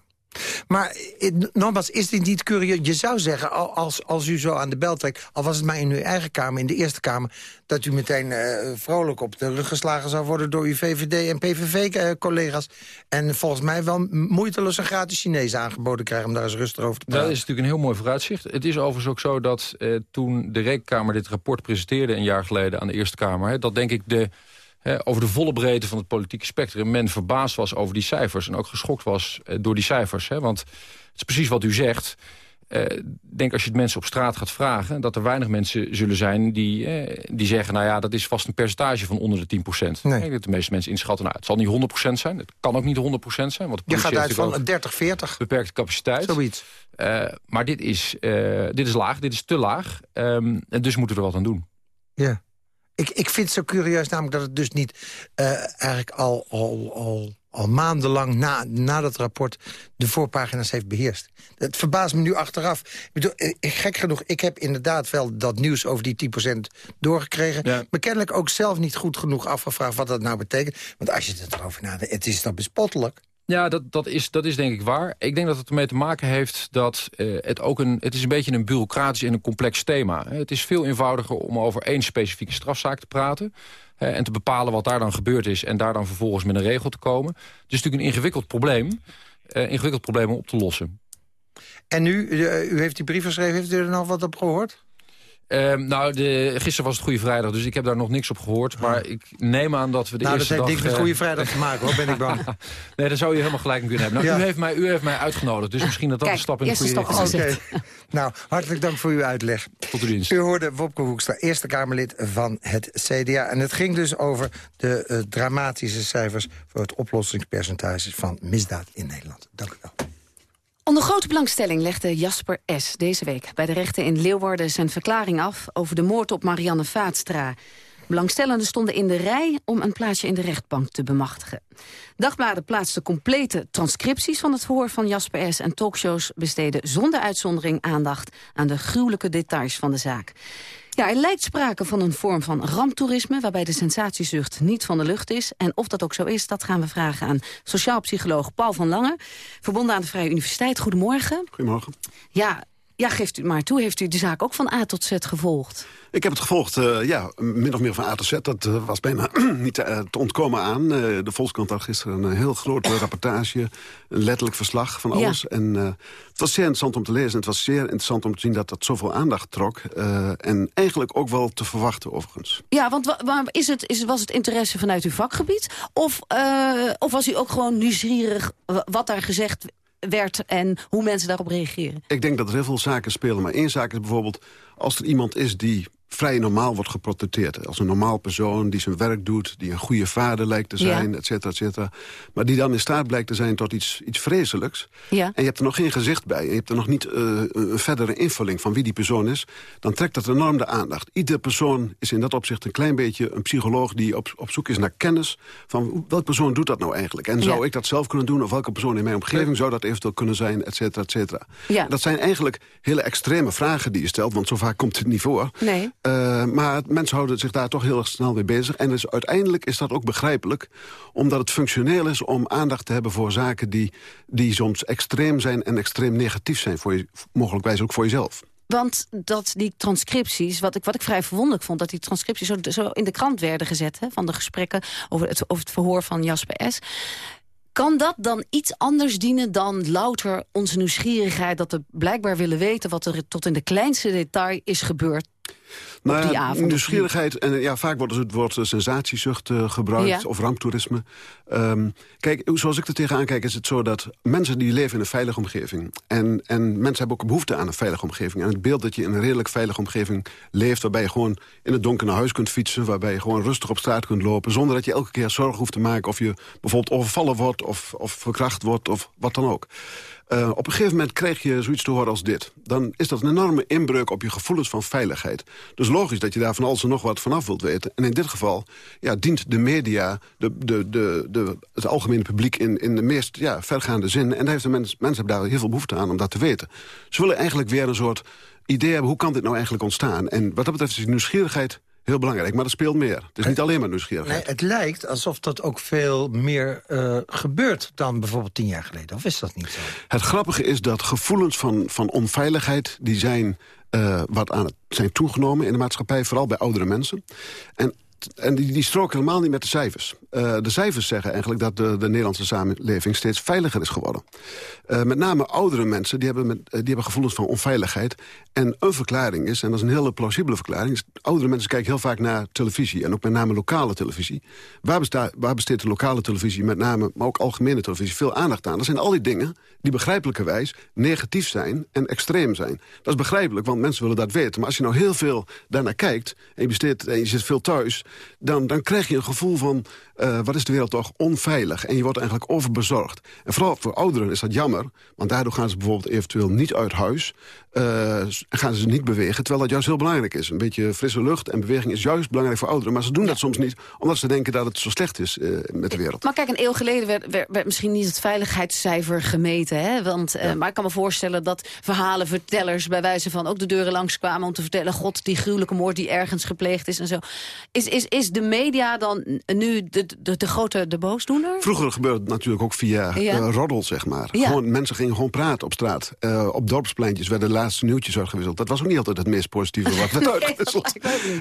[SPEAKER 34] Maar eh, nogmaals, is dit niet curieus? Je zou zeggen, als, als u zo aan de bel trekt... al was het maar in uw eigen kamer, in de Eerste Kamer... dat u meteen uh, vrolijk op de rug geslagen zou worden... door uw VVD- en PVV-collega's. En volgens mij wel moeiteloos een gratis Chinees aangeboden krijgen... om daar eens rustig over te praten.
[SPEAKER 35] Dat is natuurlijk een heel mooi vooruitzicht. Het is overigens ook zo dat uh, toen de Rekenkamer dit rapport presenteerde... een jaar geleden aan de Eerste Kamer... Hè, dat denk ik de over de volle breedte van het politieke spectrum... men verbaasd was over die cijfers en ook geschokt was eh, door die cijfers. Want het is precies wat u zegt. Ik uh, denk als je het mensen op straat gaat vragen... dat er weinig mensen zullen zijn die, eh, die zeggen... nou ja, dat is vast een percentage van onder de 10 procent. Nee. De meeste mensen inschatten, nou, het zal niet 100 procent zijn. Het kan ook niet 100 procent zijn. Want
[SPEAKER 34] je gaat uit van 30, 40.
[SPEAKER 35] Beperkte capaciteit.
[SPEAKER 34] Zoiets.
[SPEAKER 35] Uh, maar dit is, uh, dit is laag, dit is te laag. Um, en dus moeten we er wat aan doen.
[SPEAKER 34] Ja. Ik, ik vind het zo curieus namelijk dat het dus niet uh, eigenlijk al, al, al, al maandenlang na, na dat rapport de voorpagina's heeft beheerst. Het verbaast me nu achteraf. Ik bedoel, gek genoeg, ik heb inderdaad wel dat nieuws over die 10% doorgekregen. Ja. Maar kennelijk ook zelf niet goed genoeg afgevraagd wat dat nou betekent. Want als je het erover nadenkt, het is dan bespottelijk.
[SPEAKER 35] Ja, dat, dat, is, dat is denk ik waar. Ik denk dat het ermee te maken heeft dat uh, het ook een... het is een beetje een bureaucratisch en een complex thema. Het is veel eenvoudiger om over één specifieke strafzaak te praten... en te bepalen wat daar dan gebeurd is... en daar dan vervolgens met een regel te komen. Het is natuurlijk een ingewikkeld probleem. Uh, ingewikkeld probleem om op te lossen.
[SPEAKER 34] En nu, uh, u heeft die brief geschreven, heeft u er nog wat op gehoord?
[SPEAKER 35] Uh, nou, de, gisteren was het Goede Vrijdag, dus ik heb daar nog niks op gehoord. Maar ik neem aan dat we de
[SPEAKER 34] nou,
[SPEAKER 35] eerste dag...
[SPEAKER 34] Nou, dat heeft niks met Goede Vrijdag te maken, hoor, ben ik bang.
[SPEAKER 35] nee, daar zou je helemaal gelijk in kunnen hebben. Nou, ja. u, heeft mij, u heeft mij uitgenodigd, dus misschien dat dat
[SPEAKER 33] Kijk,
[SPEAKER 35] een stap in de goede
[SPEAKER 34] richting is. Oké. nou, hartelijk dank voor uw uitleg.
[SPEAKER 35] Tot de dienst.
[SPEAKER 34] U hoorde Wopke Hoekstra, Eerste Kamerlid van het CDA. En het ging dus over de uh, dramatische cijfers... voor het oplossingspercentage van misdaad in Nederland. Dank u wel.
[SPEAKER 33] Onder grote belangstelling legde Jasper S. deze week bij de rechter in Leeuwarden zijn verklaring af over de moord op Marianne Vaatstra. Belangstellenden stonden in de rij om een plaatsje in de rechtbank te bemachtigen. Dagbladen plaatsten complete transcripties van het verhoor van Jasper S. en talkshows besteden zonder uitzondering aandacht aan de gruwelijke details van de zaak. Ja, er lijkt sprake van een vorm van ramptoerisme... waarbij de sensatiezucht niet van de lucht is. En of dat ook zo is, dat gaan we vragen aan sociaal psycholoog Paul van Lange... verbonden aan de Vrije Universiteit. Goedemorgen.
[SPEAKER 36] Goedemorgen.
[SPEAKER 33] Ja, ja, geeft u maar toe. Heeft u de zaak ook van A tot Z gevolgd?
[SPEAKER 36] Ik heb het gevolgd, uh, ja, min of meer van A tot Z. Dat uh, was bijna niet uh, te ontkomen aan. de Volkskrant had gisteren een heel grote rapportage. Een letterlijk verslag van alles. Ja. En het was zeer interessant om te lezen. En het was zeer interessant om te zien dat dat zoveel aandacht trok. en eigenlijk ook wel te verwachten, overigens.
[SPEAKER 33] Ja, want is het, is, was het interesse vanuit uw vakgebied? Of, of was u ook gewoon nieuwsgierig wat daar gezegd werd en hoe mensen daarop reageren?
[SPEAKER 36] Ik denk dat er heel veel zaken spelen. Maar één zaak is bijvoorbeeld als er iemand is die vrij normaal wordt geprotecteerd. Als een normaal persoon die zijn werk doet... die een goede vader lijkt te zijn, ja. et cetera, et cetera. Maar die dan in staat blijkt te zijn tot iets, iets vreselijks.
[SPEAKER 33] Ja.
[SPEAKER 36] En je hebt er nog geen gezicht bij. En je hebt er nog niet uh, een verdere invulling van wie die persoon is. Dan trekt dat enorm de aandacht. Iedere persoon is in dat opzicht een klein beetje een psycholoog... die op, op zoek is naar kennis van welke persoon doet dat nou eigenlijk. En zou ja. ik dat zelf kunnen doen? Of welke persoon in mijn omgeving zou dat eventueel kunnen zijn? Et cetera, et cetera.
[SPEAKER 33] Ja.
[SPEAKER 36] Dat zijn eigenlijk hele extreme vragen die je stelt. Want zo vaak komt het niet voor.
[SPEAKER 33] Nee.
[SPEAKER 36] Uh, maar mensen houden zich daar toch heel erg snel mee bezig. En dus uiteindelijk is dat ook begrijpelijk. Omdat het functioneel is om aandacht te hebben voor zaken... die, die soms extreem zijn en extreem negatief zijn. Voor je, mogelijkwijs ook voor jezelf.
[SPEAKER 33] Want dat die transcripties, wat ik, wat ik vrij verwonderlijk vond... dat die transcripties zo, zo in de krant werden gezet... Hè, van de gesprekken over het, over het verhoor van Jasper S. Kan dat dan iets anders dienen dan louter onze nieuwsgierigheid... dat we blijkbaar willen weten wat er tot in de kleinste detail is gebeurd
[SPEAKER 36] nou,
[SPEAKER 33] op die avond.
[SPEAKER 36] Nieuwsgierigheid, en ja, vaak wordt het woord sensatiezucht uh, gebruikt,
[SPEAKER 33] Ja.
[SPEAKER 36] of ramptoerisme. Um, kijk, zoals ik er tegenaan kijk, is het zo dat mensen die leven in een veilige omgeving. En, en mensen hebben ook een behoefte aan een veilige omgeving. En het beeld dat je in een redelijk veilige omgeving leeft... waarbij je gewoon in het donker naar huis kunt fietsen... waarbij je gewoon rustig op straat kunt lopen... zonder dat je elke keer zorgen hoeft te maken... of je bijvoorbeeld overvallen wordt of, of verkracht wordt of wat dan ook. Uh, op een gegeven moment krijg je zoiets te horen als dit. Dan is dat een enorme inbreuk op je gevoelens van veiligheid. Dus logisch dat je daar van alles en nog wat vanaf wilt weten. En in dit geval ja, dient de media, de, de, de, de, het algemene publiek... in, in de meest ja, vergaande zin. En daar heeft de mens, mensen hebben daar heel veel behoefte aan om dat te weten. Ze willen eigenlijk weer een soort idee hebben... hoe kan dit nou eigenlijk ontstaan? En wat dat betreft is nieuwsgierigheid Heel belangrijk, maar er speelt meer. Het is niet alleen maar nieuwsgierigheid.
[SPEAKER 34] Nee, het lijkt alsof dat ook veel meer uh, gebeurt dan bijvoorbeeld tien jaar geleden. Of is dat niet zo?
[SPEAKER 36] Het grappige is dat gevoelens van, van onveiligheid... die zijn uh, wat aan het zijn toegenomen in de maatschappij, vooral bij oudere mensen. En en die, die stroken helemaal niet met de cijfers. Uh, de cijfers zeggen eigenlijk dat de, de Nederlandse samenleving steeds veiliger is geworden. Uh, met name oudere mensen die hebben, met, uh, die hebben gevoelens van onveiligheid. En een verklaring is, en dat is een hele plausibele verklaring... Oudere mensen kijken heel vaak naar televisie. En ook met name lokale televisie. Waar, besta, waar besteedt de lokale televisie met name, maar ook algemene televisie... veel aandacht aan? Dat zijn al die dingen die begrijpelijkerwijs negatief zijn en extreem zijn. Dat is begrijpelijk, want mensen willen dat weten. Maar als je nou heel veel daarnaar kijkt en je zit veel thuis dan, dan krijg je een gevoel van... Uh, wat is de wereld toch onveilig? En je wordt eigenlijk overbezorgd. En vooral voor ouderen is dat jammer. Want daardoor gaan ze bijvoorbeeld eventueel niet uit huis. Uh, gaan ze niet bewegen, terwijl dat juist heel belangrijk is. Een beetje frisse lucht en beweging is juist belangrijk voor ouderen. Maar ze doen dat soms niet, omdat ze denken dat het zo slecht is uh, met de wereld.
[SPEAKER 33] Maar kijk, een eeuw geleden werd, werd, werd misschien niet het veiligheidscijfer gemeten. Hè? Want, ja. Maar ik kan me voorstellen dat verhalenvertellers... bij wijze van ook de deuren langskwamen om te vertellen... god, die gruwelijke moord die ergens gepleegd is en zo. Is, is, is de media dan nu de, de, de grote de boosdoener?
[SPEAKER 36] Vroeger gebeurde het natuurlijk ook via ja. uh, roddel, zeg maar. Ja. Gewoon, mensen gingen gewoon praten op straat. Uh, op dorpspleintjes werden de laatste nieuwtjes uitgewisseld. Dat was ook niet altijd het meest positieve wat werd uitgewisseld.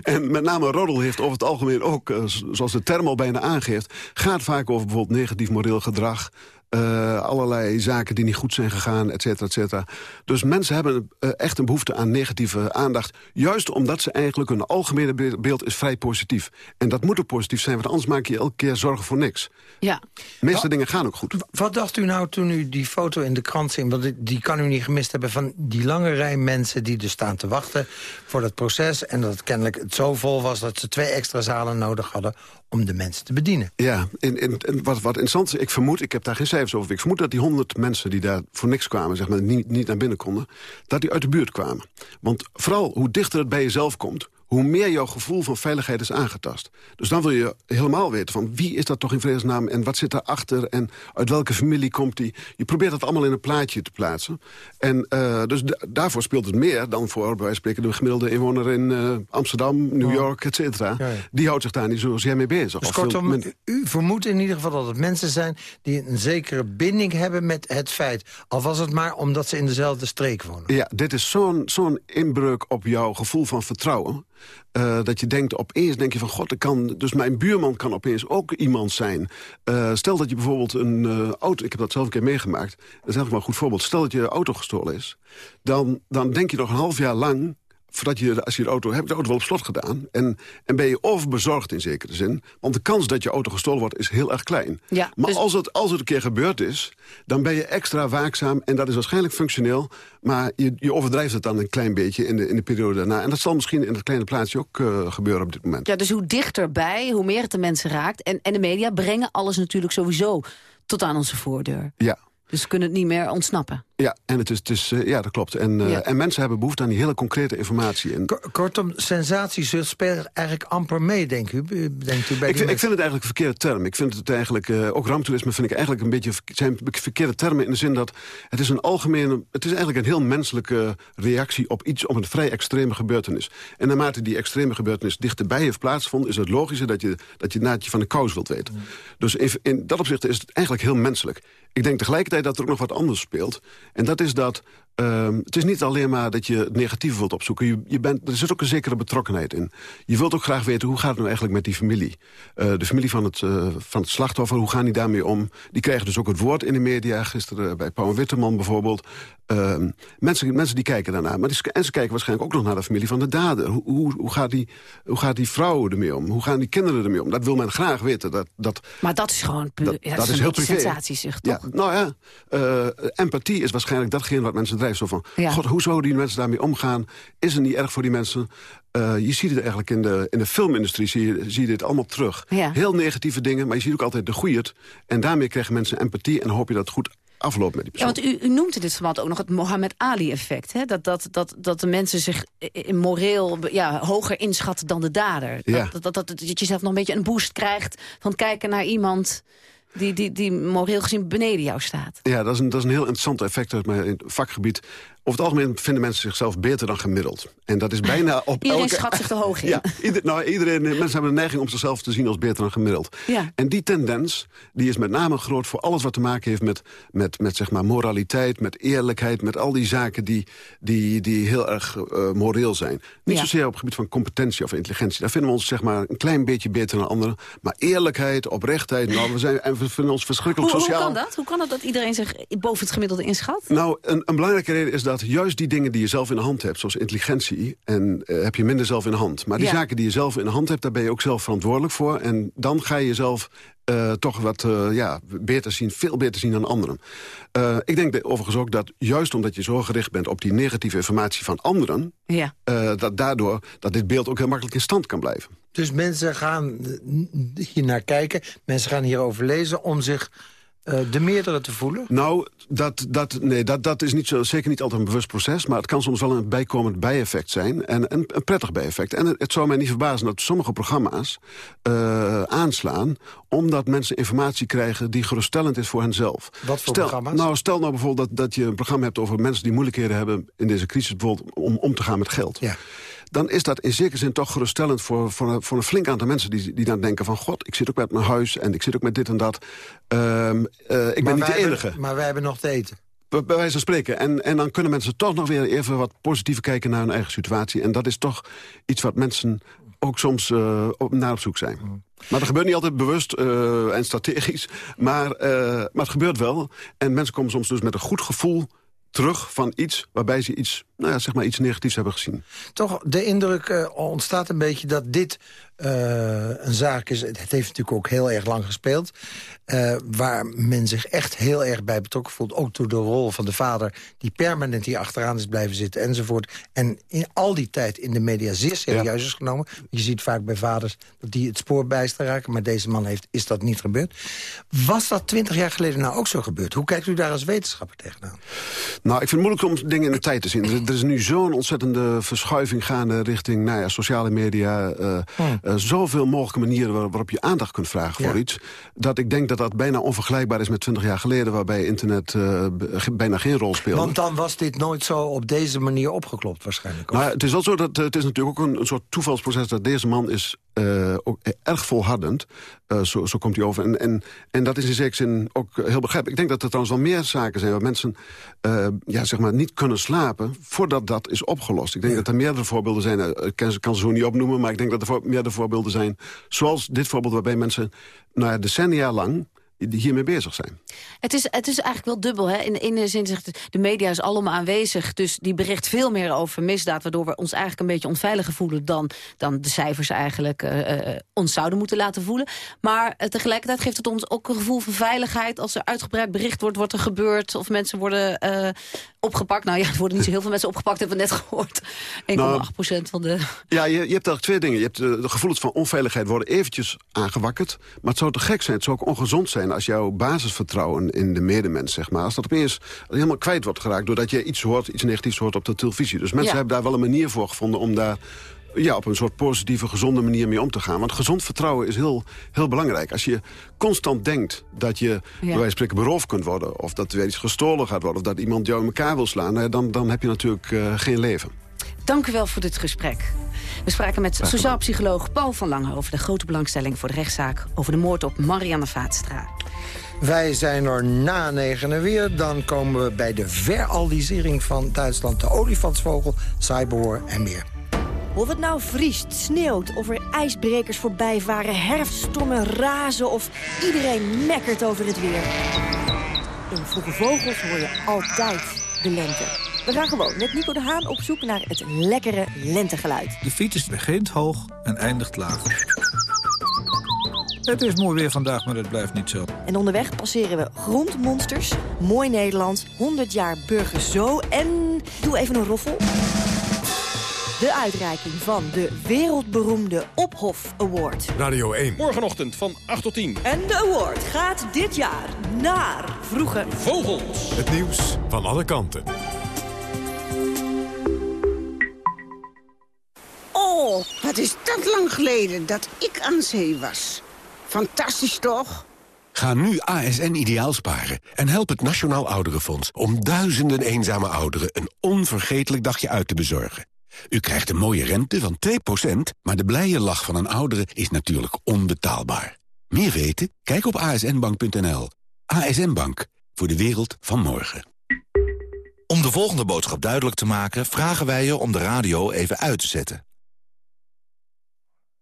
[SPEAKER 36] en met name roddel heeft over het algemeen ook, uh, zoals de term al bijna aangeeft... gaat vaak over bijvoorbeeld negatief moreel gedrag... Uh, allerlei zaken die niet goed zijn gegaan, et cetera, et cetera. Dus mensen hebben uh, echt een behoefte aan negatieve aandacht. Juist omdat ze eigenlijk hun algemene beeld is vrij positief. En dat moet ook positief zijn, want anders maak je elke keer zorgen voor niks.
[SPEAKER 33] Ja.
[SPEAKER 36] De meeste wat, dingen gaan ook goed.
[SPEAKER 34] Wat dacht u nou toen u die foto in de krant zag? Want die kan u niet gemist hebben van die lange rij mensen... die er staan te wachten voor dat proces. En dat het kennelijk het zo vol was dat ze twee extra zalen nodig hadden om de mensen te bedienen.
[SPEAKER 36] Ja, en, wat, wat interessant is, ik vermoed, ik heb daar geen cijfers over... ik vermoed dat die honderd mensen die daar voor niks kwamen... zeg maar, niet, niet naar binnen konden, dat die uit de buurt kwamen. Want vooral hoe dichter het bij jezelf komt hoe meer jouw gevoel van veiligheid is aangetast. Dus dan wil je helemaal weten van wie is dat toch in vredesnaam... en wat zit daarachter en uit welke familie komt die. Je probeert dat allemaal in een plaatje te plaatsen. En uh, dus daarvoor speelt het meer dan voor, bij spreken... de gemiddelde inwoner in uh, Amsterdam, New York, et cetera. Ja, ja. Die houdt zich daar niet jij mee bezig.
[SPEAKER 34] Dus kortom, u vermoedt in ieder geval dat het mensen zijn... die een zekere binding hebben met het feit. Al was het maar omdat ze in dezelfde streek wonen.
[SPEAKER 36] Ja, dit is zo'n zo'n inbreuk op jouw gevoel van vertrouwen... Uh, dat je denkt, opeens denk je van... god, kan, dus mijn buurman kan opeens ook iemand zijn. Uh, stel dat je bijvoorbeeld een uh, auto... ik heb dat zelf een keer meegemaakt. Dat is eigenlijk een goed voorbeeld. Stel dat je auto gestolen is. Dan, dan denk je nog een half jaar lang voordat je, als je de auto hebt, de auto wel op slot gedaan. En, en ben je overbezorgd in zekere zin. Want de kans dat je auto gestolen wordt is heel erg klein.
[SPEAKER 33] Ja,
[SPEAKER 36] maar
[SPEAKER 33] dus...
[SPEAKER 36] als, het, als het een keer gebeurd is, dan ben je extra waakzaam. En dat is waarschijnlijk functioneel. Maar je, je overdrijft het dan een klein beetje in de, in de periode daarna. En dat zal misschien in het kleine plaatsje ook uh, gebeuren op dit moment.
[SPEAKER 33] Ja, dus hoe dichterbij, hoe meer het de mensen raakt. En, en de media brengen alles natuurlijk sowieso tot aan onze voordeur.
[SPEAKER 36] Ja.
[SPEAKER 33] Dus ze kunnen het niet meer ontsnappen.
[SPEAKER 36] Ja, en het is, het is, uh, ja, dat klopt. En, uh, ja. en mensen hebben behoefte aan die hele concrete informatie. En...
[SPEAKER 34] Kortom, sensaties speelt eigenlijk amper mee, denk u? Denkt u bij
[SPEAKER 36] ik, vind, ik vind het eigenlijk een verkeerde term. Ik vind het eigenlijk, uh, ook ramptoerisme vind ik eigenlijk een beetje zijn verkeerde termen in de zin dat het is een algemene, het is eigenlijk een heel menselijke reactie op iets, op een vrij extreme gebeurtenis. En naarmate die extreme gebeurtenis dichterbij heeft plaatsgevonden, is het logischer dat je, dat je naadje van de kous wilt weten. Mm. Dus in, in dat opzicht is het eigenlijk heel menselijk. Ik denk tegelijkertijd dat er ook nog wat anders speelt. En dat is dat Um, het is niet alleen maar dat je het negatieve wilt opzoeken. Je, je bent, er zit ook een zekere betrokkenheid in. Je wilt ook graag weten, hoe gaat het nou eigenlijk met die familie? Uh, de familie van het, uh, van het slachtoffer, hoe gaan die daarmee om? Die krijgen dus ook het woord in de media. Gisteren bij Paul Witteman bijvoorbeeld. Uh, mensen, mensen die kijken daarnaar. Maar die, en ze kijken waarschijnlijk ook nog naar de familie van de dader. Hoe, hoe, hoe, gaat die, hoe gaat die vrouw ermee om? Hoe gaan die kinderen ermee om? Dat wil men graag weten. Dat, dat,
[SPEAKER 33] maar dat is gewoon puur,
[SPEAKER 36] dat,
[SPEAKER 33] ja,
[SPEAKER 36] dat, is heel privé.
[SPEAKER 33] sensatiezucht, toch?
[SPEAKER 36] Ja, nou ja, empathie is waarschijnlijk datgene wat mensen Zo van, ja. god, hoe zouden die mensen daarmee omgaan? Is het niet erg voor die mensen? Uh, je ziet het eigenlijk in de, in de filmindustrie, zie je, zie je dit allemaal terug.
[SPEAKER 33] Ja.
[SPEAKER 36] Heel negatieve dingen, maar je ziet ook altijd de goeie. En daarmee krijgen mensen empathie en hoop je dat het goed afloopt met die persoon.
[SPEAKER 33] Ja, want u, u noemt in dit verband ook nog het Mohammed Ali-effect. Dat, dat, dat, dat de mensen zich moreel ja, hoger inschatten dan de dader.
[SPEAKER 36] Ja.
[SPEAKER 33] Dat, dat, dat, dat, dat je zelf nog een beetje een boost krijgt van kijken naar iemand Die, die, die moreel gezien beneden jou staat.
[SPEAKER 36] Ja, dat is een, dat is een heel interessant effect uit mijn vakgebied. Over het algemeen vinden mensen zichzelf beter dan gemiddeld. En dat is bijna op
[SPEAKER 33] Iedereen
[SPEAKER 36] elke...
[SPEAKER 33] schat zich te hoog in.
[SPEAKER 36] Ja, ieder, nou, iedereen, mensen hebben een neiging om zichzelf te zien als beter dan gemiddeld.
[SPEAKER 33] Ja.
[SPEAKER 36] En die tendens die is met name groot voor alles wat te maken heeft met, met, met zeg maar moraliteit, met eerlijkheid, met al die zaken die, die, die heel erg uh, moreel zijn. Niet
[SPEAKER 33] Ja.
[SPEAKER 36] zozeer op het gebied van competentie of intelligentie. Daar vinden we ons zeg maar een klein beetje beter dan anderen. Maar eerlijkheid, oprechtheid, nou, we, zijn, en we vinden ons
[SPEAKER 33] Hoe,
[SPEAKER 36] verschrikkelijk
[SPEAKER 33] hoe
[SPEAKER 36] sociaal.
[SPEAKER 33] kan dat? Hoe kan het dat iedereen zich boven het gemiddelde inschat?
[SPEAKER 36] Nou, een, een belangrijke reden is dat juist die dingen die je zelf in de hand hebt... zoals intelligentie, en eh, heb je minder zelf in de hand. Maar die
[SPEAKER 33] Ja.
[SPEAKER 36] zaken die je zelf in de hand hebt, daar ben je ook zelf verantwoordelijk voor. En dan ga je jezelf eh, toch wat eh, ja, beter zien, veel beter zien dan anderen. Eh, ik denk de- overigens ook dat juist omdat je zo gericht bent... op die negatieve informatie van anderen...
[SPEAKER 33] Ja.
[SPEAKER 36] eh, dat daardoor dat dit beeld ook heel makkelijk in stand kan blijven.
[SPEAKER 34] Dus mensen gaan hier naar kijken, mensen gaan hierover lezen... om zich eh, de meerdere te voelen?
[SPEAKER 36] Nou, dat, dat, nee, dat, dat is niet zo, zeker niet altijd een bewust proces... maar het kan soms wel een bijkomend bijeffect zijn. En een, een prettig bijeffect. En het, het zou mij niet verbazen dat sommige programma's eh, aanslaan... omdat mensen informatie krijgen die geruststellend is voor henzelf.
[SPEAKER 34] Wat voor
[SPEAKER 36] stel,
[SPEAKER 34] programma's?
[SPEAKER 36] Nou, stel nou bijvoorbeeld dat, dat je een programma hebt over mensen... die moeilijkheden hebben in deze crisis bijvoorbeeld om om te gaan met geld.
[SPEAKER 34] Ja.
[SPEAKER 36] Dan is dat in zekere zin toch geruststellend voor, voor, een, voor een flink aantal mensen... Die, die dan denken van, god, ik zit ook met mijn huis... en ik zit ook met dit en dat. Ehm, eh, ik ben niet de enige.
[SPEAKER 34] hebben- maar wij hebben nog te eten.
[SPEAKER 36] Bij wijze van spreken. En, en dan kunnen mensen toch nog weer even wat positiever kijken naar hun eigen situatie. En dat is toch iets wat mensen ook soms eh, op, naar op zoek zijn. Maar dat gebeurt niet altijd bewust eh, en strategisch. Maar, maar het gebeurt wel. En mensen komen soms dus met een goed gevoel terug van iets... waarbij ze iets, nou ja, zeg maar iets negatiefs hebben gezien.
[SPEAKER 34] Toch, de indruk eh, ontstaat een beetje dat dit een zaak is... het heeft natuurlijk ook heel erg lang gespeeld... eh, waar men zich echt heel erg bij betrokken voelt. Ook door de rol van de vader die permanent hier achteraan is blijven zitten enzovoort. En in al die tijd in de media zeer serieus is genomen. Je ziet vaak bij vaders dat die het spoor bijster raken... maar deze man heeft, is dat niet gebeurd. Was dat twintig jaar geleden nou ook zo gebeurd? Hoe kijkt u daar als wetenschapper tegenaan?
[SPEAKER 36] Nou, ik vind het moeilijk om dingen in de tijd te zien. Er, er is nu zo'n ontzettende verschuiving gaande richting nou ja, sociale media. eh, eh, zoveel mogelijke manieren waar- waarop je aandacht kunt vragen voor
[SPEAKER 34] Ja.
[SPEAKER 36] iets. Dat ik denk dat dat bijna onvergelijkbaar is met 20 jaar geleden... waarbij internet eh, bijna geen rol speelde.
[SPEAKER 34] Want dan was dit nooit zo op deze manier opgeklopt waarschijnlijk. Of-
[SPEAKER 36] Nou, het is wel zo dat eh, het is natuurlijk ook een, een soort toevalsproces... dat deze man is eh, ook erg volhardend. Eh, zo, zo komt hij over. En, en, en dat is in zekere zin ook heel begrijpelijk. Ik denk dat er trouwens wel meer zaken zijn... waar mensen eh, ja, zeg maar niet kunnen slapen voordat dat is opgelost. Ik denk dat er meerdere voorbeelden zijn. Ik kan ze, kan ze zo niet opnoemen, maar ik denk dat er meerdere voorbeelden zijn. Zoals dit voorbeeld waarbij mensen nou ja, decennia lang hiermee bezig zijn.
[SPEAKER 33] Het is, het is eigenlijk wel dubbel. Hè? In, in de zin zegt de media is allemaal aanwezig. Dus die bericht veel meer over misdaad. Waardoor we ons eigenlijk een beetje onveiliger voelen... dan, dan de cijfers eigenlijk eh, eh, ons zouden moeten laten voelen. Maar eh, tegelijkertijd geeft het ons ook een gevoel van veiligheid. Als er uitgebreid bericht wordt, wordt er gebeurd. Of mensen worden opgepakt. Nou ja, er worden niet zo heel veel mensen opgepakt, hebben we net gehoord. 1,8%
[SPEAKER 36] Nou,
[SPEAKER 33] van de...
[SPEAKER 36] Ja, je, je hebt eigenlijk twee dingen. Je hebt eh, de gevoelens van onveiligheid worden eventjes aangewakkerd. Maar het zou te gek zijn, het zou ook ongezond zijn... als jouw basisvertrouwen in de medemens, zeg maar... als dat opeens helemaal kwijt wordt geraakt... doordat je iets hoort, iets negatiefs hoort op de televisie. Dus mensen
[SPEAKER 33] Ja.
[SPEAKER 36] hebben daar wel een manier voor gevonden... om daar ja, op een soort positieve, gezonde manier mee om te gaan. Want gezond vertrouwen is heel, heel belangrijk. Als je constant denkt dat je, bij wijze van spreken, beroofd kunt worden... of dat er weer iets gestolen gaat worden... of dat iemand jou in elkaar wil slaan... ja, dan, dan heb je natuurlijk eh, geen leven.
[SPEAKER 33] Dank u wel voor dit gesprek. We spraken met sociaal psycholoog Paul van Lange... over de grote belangstelling voor de rechtszaak... over de moord op Marianne Vaatstra.
[SPEAKER 34] Wij zijn er na negenen weer. Dan komen we bij de veraldisering van Duitsland. De olifantsvogel, cyberwar en meer.
[SPEAKER 37] Of het nou vriest, sneeuwt, of er ijsbrekers voorbij varen... herfststormen razen of iedereen mekkert over het weer. In Vroege Vogels hoor je altijd de lente. We gaan gewoon met Nico de Haan op zoek naar het lekkere lentegeluid.
[SPEAKER 38] De fiets begint hoog en eindigt laag. Het is mooi weer vandaag, maar het blijft niet zo.
[SPEAKER 37] En onderweg passeren we grondmonsters, mooi Nederland, 100 jaar burger zo en doe even een roffel. De uitreiking van de wereldberoemde Ophof Award.
[SPEAKER 1] Radio 1.
[SPEAKER 39] Morgenochtend van 8 tot 10.
[SPEAKER 37] En de award gaat dit jaar naar Vroege
[SPEAKER 39] Vogels.
[SPEAKER 1] Het nieuws van alle kanten.
[SPEAKER 40] Oh, wat is dat lang geleden dat ik aan zee was. Fantastisch toch?
[SPEAKER 1] Ga nu ASN ideaal sparen en help het Nationaal Ouderenfonds... om duizenden eenzame ouderen een onvergetelijk dagje uit te bezorgen. U krijgt een mooie rente van 2%, maar de blije lach van een oudere is natuurlijk onbetaalbaar. Meer weten? Kijk op asnbank.nl. ASN Bank, voor de wereld van morgen.
[SPEAKER 28] Om de volgende boodschap duidelijk te maken... vragen wij je om de radio even uit te zetten.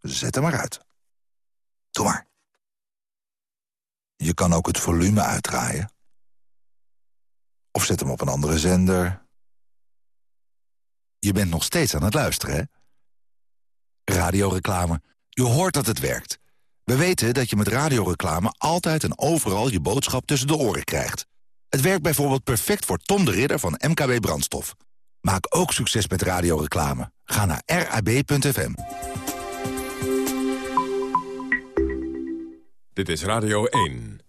[SPEAKER 28] Zet hem maar uit. Doe maar. Je kan ook het volume uitdraaien. Of zet hem op een andere zender. Je bent nog steeds aan het luisteren, hè? Radioreclame. Je hoort dat het werkt. We weten dat je met radioreclame altijd en overal je boodschap tussen de oren krijgt. Het werkt bijvoorbeeld perfect voor Tom de Ridder van MKB Brandstof. Maak ook succes met radioreclame. Ga naar rab.fm.
[SPEAKER 41] Dit is Radio 1.